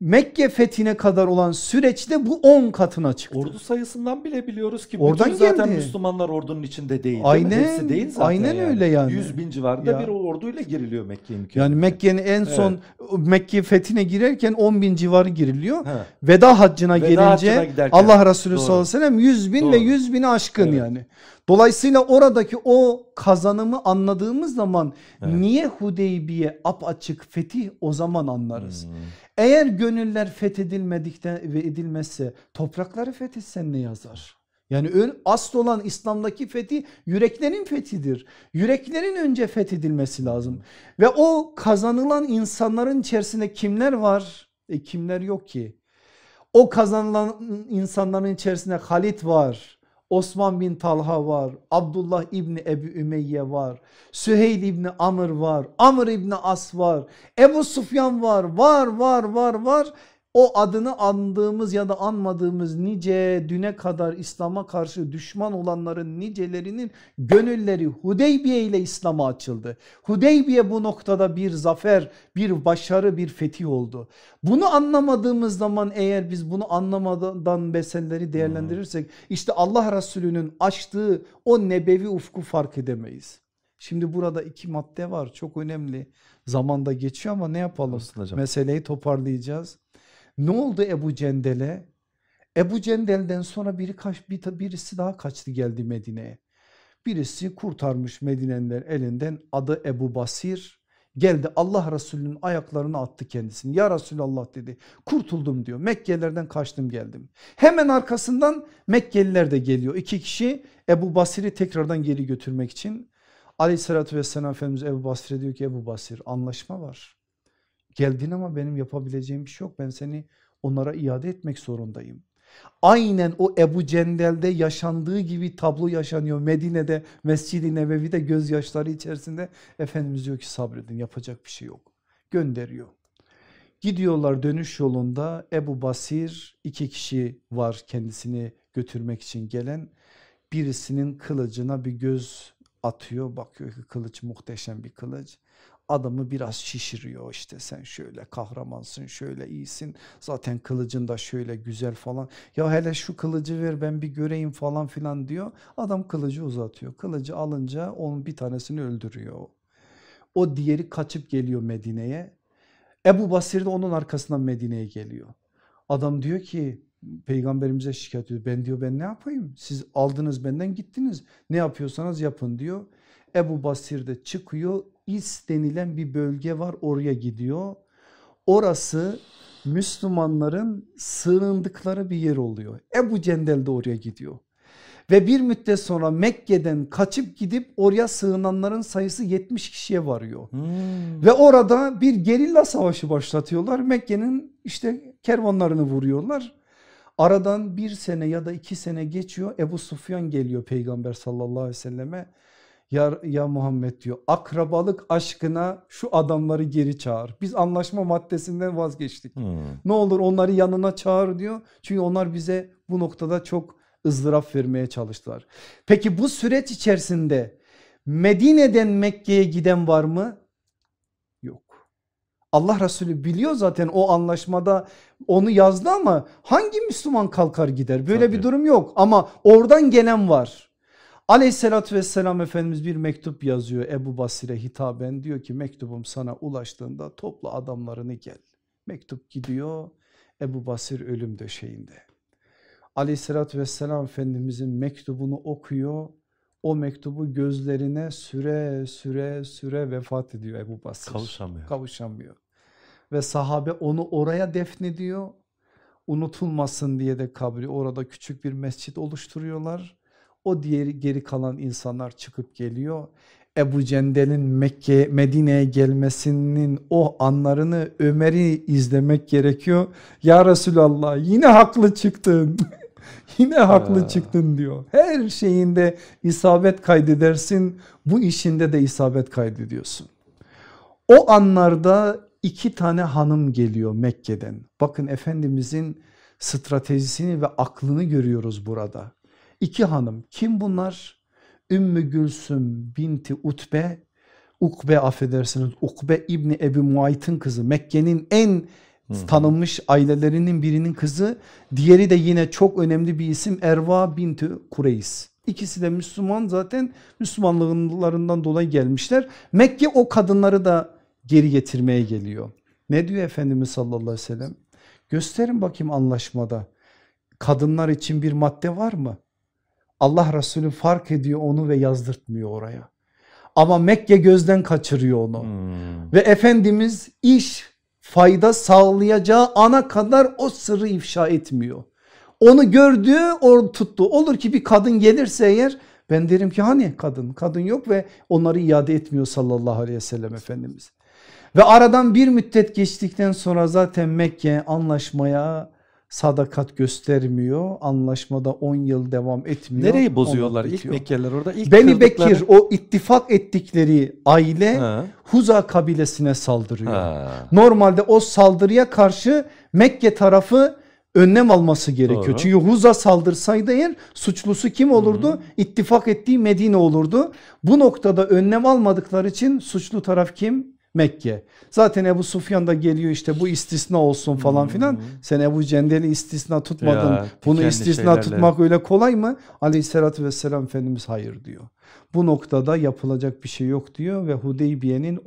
Mekke fethine kadar olan süreçte bu 10 katına çıktı. Ordu sayısından bile biliyoruz ki Oradan bütün zaten geldi. Müslümanlar ordunun içinde değil. Aynen, değil Hepsi değil zaten aynen yani. öyle yani. 100 bin civarında ya. bir orduyla giriliyor Mekke'ye. Yani Mekke'nin en son evet. Mekke fethine girerken 10 bin civarı giriliyor. He. Veda haccına Veda gelince haccına Allah Resulü Doğru. sallallahu aleyhi ve sellem 100 bin Doğru. ve 100 bini aşkın evet. yani. Dolayısıyla oradaki o kazanımı anladığımız zaman evet. niye Hudeybiye apaçık fetih o zaman anlarız. Hmm. Eğer gönüller fethedilmedikten ve edilmezse toprakları fethetsen ne yazar? Yani asıl olan İslam'daki fethi yüreklerin fethidir. Yüreklerin önce fethedilmesi lazım. Ve o kazanılan insanların içerisinde kimler var? E kimler yok ki? O kazanılan insanların içerisinde Halit var. Osman bin Talha var, Abdullah İbni Ebu Ümeyye var, Süheyl İbni Amr var, Amr İbni As var, Ebu Sufyan var, var var var var o adını andığımız ya da anmadığımız nice düne kadar İslam'a karşı düşman olanların nicelerinin gönülleri Hudeybiye ile İslam'a açıldı. Hudeybiye bu noktada bir zafer, bir başarı, bir fetih oldu. Bunu anlamadığımız zaman eğer biz bunu anlamadan meseleleri değerlendirirsek işte Allah Resulü'nün açtığı o nebevi ufku fark edemeyiz. Şimdi burada iki madde var çok önemli zamanda geçiyor ama ne yapalım meseleyi toparlayacağız. Ne oldu Ebu Cendel'e? Ebu Cendel'den sonra biri kaç, bir, birisi daha kaçtı geldi Medine'ye. Birisi kurtarmış Medine'liler elinden adı Ebu Basir geldi Allah Resulü'nün ayaklarına attı kendisini. Ya Resulallah dedi kurtuldum diyor Mekkelilerden kaçtım geldim. Hemen arkasından Mekkeliler de geliyor. İki kişi Ebu Basir'i tekrardan geri götürmek için. Aleyhissalatü vesselam Efendimiz Ebu Basir'e diyor ki Ebu Basir anlaşma var. Geldin ama benim yapabileceğim bir şey yok. Ben seni onlara iade etmek zorundayım. Aynen o Ebu Cendel'de yaşandığı gibi tablo yaşanıyor. Medine'de Mescid-i Nebevi'de gözyaşları içerisinde Efendimiz diyor ki sabredin yapacak bir şey yok. Gönderiyor. Gidiyorlar dönüş yolunda Ebu Basir iki kişi var kendisini götürmek için gelen. Birisinin kılıcına bir göz atıyor bakıyor ki kılıç muhteşem bir kılıç adamı biraz şişiriyor. İşte sen şöyle kahramansın şöyle iyisin. Zaten kılıcın da şöyle güzel falan. Ya hele şu kılıcı ver ben bir göreyim falan filan diyor. Adam kılıcı uzatıyor. Kılıcı alınca onun bir tanesini öldürüyor. O diğeri kaçıp geliyor Medine'ye. Ebu Basir de onun arkasından Medine'ye geliyor. Adam diyor ki peygamberimize şikayet ediyor. Ben diyor ben ne yapayım? Siz aldınız benden gittiniz. Ne yapıyorsanız yapın diyor. Ebu Basir de çıkıyor İs denilen bir bölge var oraya gidiyor. orası Müslümanların sığındıkları bir yer oluyor. Ebu Cendel de oraya gidiyor. Ve bir müddet sonra Mekke'den kaçıp gidip oraya sığınanların sayısı 70 kişiye varıyor. Hmm. Ve orada bir gerilla savaşı başlatıyorlar. Mekke'nin işte kervanlarını vuruyorlar. Aradan bir sene ya da iki sene geçiyor Ebu Sufyan geliyor peygamber sallallahu aleyhi ve selleme. Ya, ya Muhammed diyor akrabalık aşkına şu adamları geri çağır. Biz anlaşma maddesinden vazgeçtik. Hmm. Ne olur onları yanına çağır diyor. Çünkü onlar bize bu noktada çok ızdırap vermeye çalıştılar. Peki bu süreç içerisinde Medine'den Mekke'ye giden var mı? Yok. Allah Resulü biliyor zaten o anlaşmada onu yazdı ama hangi Müslüman kalkar gider? Böyle Tabii. bir durum yok ama oradan gelen var. Aleyhissalatü vesselam Efendimiz bir mektup yazıyor Ebu Basir'e hitaben diyor ki mektubum sana ulaştığında topla adamlarını gel. Mektup gidiyor Ebu Basir ölüm döşeğinde aleyhissalatü vesselam Efendimizin mektubunu okuyor. O mektubu gözlerine süre süre süre vefat ediyor Ebu Basir. Kavuşamıyor. Kavuşamıyor. Ve sahabe onu oraya defnediyor. Unutulmasın diye de kabri orada küçük bir mescit oluşturuyorlar. O diğeri geri kalan insanlar çıkıp geliyor. Ebu Cendel'in Mekke Medine'ye gelmesinin o anlarını Ömer'i izlemek gerekiyor. Ya Resulallah yine haklı çıktın. <laughs> Yine haklı ha. çıktın diyor. Her şeyinde isabet kaydedersin. Bu işinde de isabet kaydediyorsun. O anlarda iki tane hanım geliyor Mekke'den. Bakın Efendimizin stratejisini ve aklını görüyoruz burada. İki hanım kim bunlar? Ümmü Gülsüm binti Utbe, Ukbe affedersiniz Ukbe İbni Ebu Muayt'ın kızı Mekke'nin en tanınmış ailelerinin birinin kızı. Diğeri de yine çok önemli bir isim Erva binti Kureys. İkisi de Müslüman zaten Müslümanlıklarından dolayı gelmişler. Mekke o kadınları da geri getirmeye geliyor. Ne diyor Efendimiz sallallahu aleyhi ve sellem? Gösterin bakayım anlaşmada. Kadınlar için bir madde var mı? Allah Resulü fark ediyor onu ve yazdırtmıyor oraya. Ama Mekke gözden kaçırıyor onu. Hmm. Ve Efendimiz iş fayda sağlayacağı ana kadar o sırrı ifşa etmiyor. Onu gördüğü o tuttu. Olur ki bir kadın gelirse eğer ben derim ki hani kadın kadın yok ve onları iade etmiyor sallallahu aleyhi ve sellem Efendimiz. Ve aradan bir müddet geçtikten sonra zaten Mekke anlaşmaya sadakat göstermiyor. Anlaşmada 10 yıl devam etmiyor. Nereyi bozuyorlar ilk Mekkeliler orada? İlk Beni Bekir o ittifak ettikleri aile ha. Huza kabilesine saldırıyor. Ha. Normalde o saldırıya karşı Mekke tarafı önlem alması gerekiyor. Doğru. Çünkü Huza saldırsaydı eğer suçlusu kim olurdu? Hı. İttifak ettiği Medine olurdu. Bu noktada önlem almadıkları için suçlu taraf kim? Mekke. Zaten Ebu Sufyan da geliyor işte bu istisna olsun falan hmm. filan. Sen Ebu Cendel'i istisna tutmadın. Ya, Bunu istisna şeylerle. tutmak öyle kolay mı? Aleyhissalatü vesselam Efendimiz hayır diyor. Bu noktada yapılacak bir şey yok diyor ve Hudeybiye'nin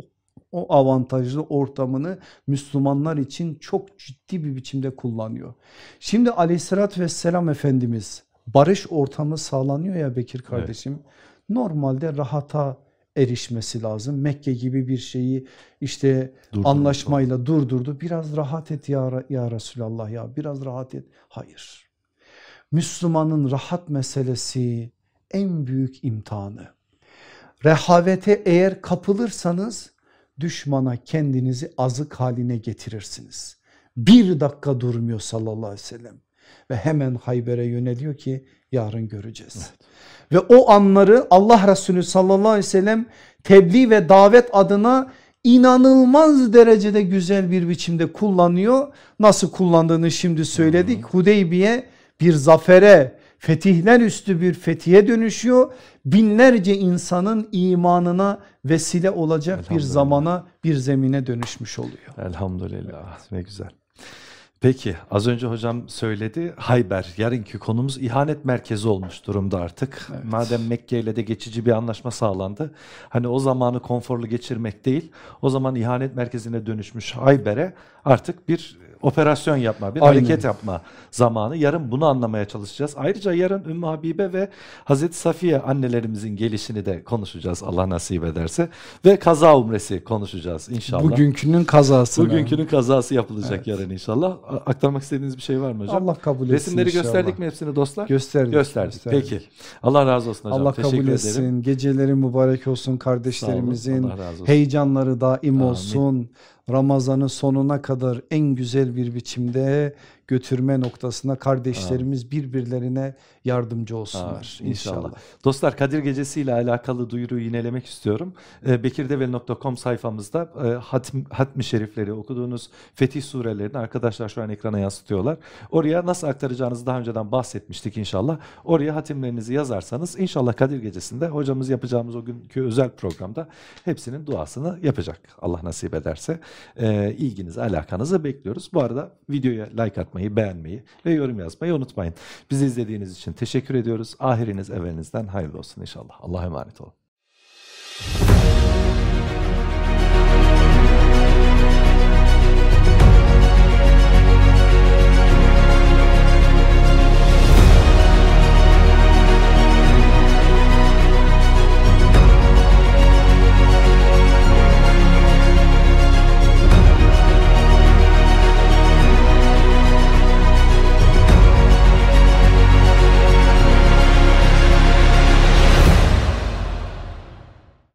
o avantajlı ortamını Müslümanlar için çok ciddi bir biçimde kullanıyor. Şimdi aleyhissalatü vesselam Efendimiz barış ortamı sağlanıyor ya Bekir kardeşim. Evet. Normalde rahata erişmesi lazım. Mekke gibi bir şeyi işte durdurdu. anlaşmayla durdurdu. Biraz rahat et ya, ya Resulallah ya biraz rahat et. Hayır. Müslümanın rahat meselesi en büyük imtihanı. Rehavete eğer kapılırsanız düşmana kendinizi azık haline getirirsiniz. Bir dakika durmuyor sallallahu aleyhi ve sellem ve hemen Hayber'e yöneliyor ki yarın göreceğiz. Evet. Ve o anları Allah Resulü sallallahu aleyhi ve sellem tebliğ ve davet adına inanılmaz derecede güzel bir biçimde kullanıyor. Nasıl kullandığını şimdi söyledik. Hudeybiye bir zafere, fetihler üstü bir fethiye dönüşüyor. Binlerce insanın imanına vesile olacak bir zamana, bir zemine dönüşmüş oluyor. Elhamdülillah ne güzel. Peki az önce hocam söyledi Hayber yarınki konumuz ihanet merkezi olmuş durumda artık. Evet. Madem Mekke ile de geçici bir anlaşma sağlandı. Hani o zamanı konforlu geçirmek değil o zaman ihanet merkezine dönüşmüş Hayber'e artık bir operasyon yapma, bir Aynen. hareket yapma zamanı. Yarın bunu anlamaya çalışacağız. Ayrıca yarın Ümmü Habibe ve Hazreti Safiye annelerimizin gelişini de konuşacağız Allah nasip ederse. Ve kaza umresi konuşacağız inşallah. Bugünkünün kazasını. Bugünkünün kazası yapılacak yarın inşallah. Aktarmak istediğiniz bir şey var mı hocam? Allah kabul etsin Resimleri inşallah. gösterdik mi hepsini dostlar? Gösterdik. Gösterdik. gösterdik. Peki. Allah razı olsun hocam. Allah Teşekkür kabul ederim. etsin. Geceleri mübarek olsun kardeşlerimizin. Heyecanları daim Amin. olsun. Ramazan'ı sonuna kadar en güzel bir biçimde götürme noktasına kardeşlerimiz birbirlerine yardımcı olsunlar Amin. inşallah. İnşallah. Dostlar Kadir Gecesi ile alakalı duyuruyu yinelemek istiyorum. Ee, Bekirdeveli.com sayfamızda e, hatim, hatmi şerifleri okuduğunuz fetih surelerini arkadaşlar şu an ekrana yansıtıyorlar. Oraya nasıl aktaracağınızı daha önceden bahsetmiştik inşallah. Oraya hatimlerinizi yazarsanız inşallah Kadir Gecesi'nde hocamız yapacağımız o günkü özel programda hepsinin duasını yapacak. Allah nasip ederse. Ee, ilginizi, alakanızı bekliyoruz. Bu arada videoya like atmayı, beğenmeyi ve yorum yazmayı unutmayın. Bizi izlediğiniz için teşekkür ediyoruz. Ahiriniz evvelinizden hayırlı olsun inşallah. Allah'a emanet olun.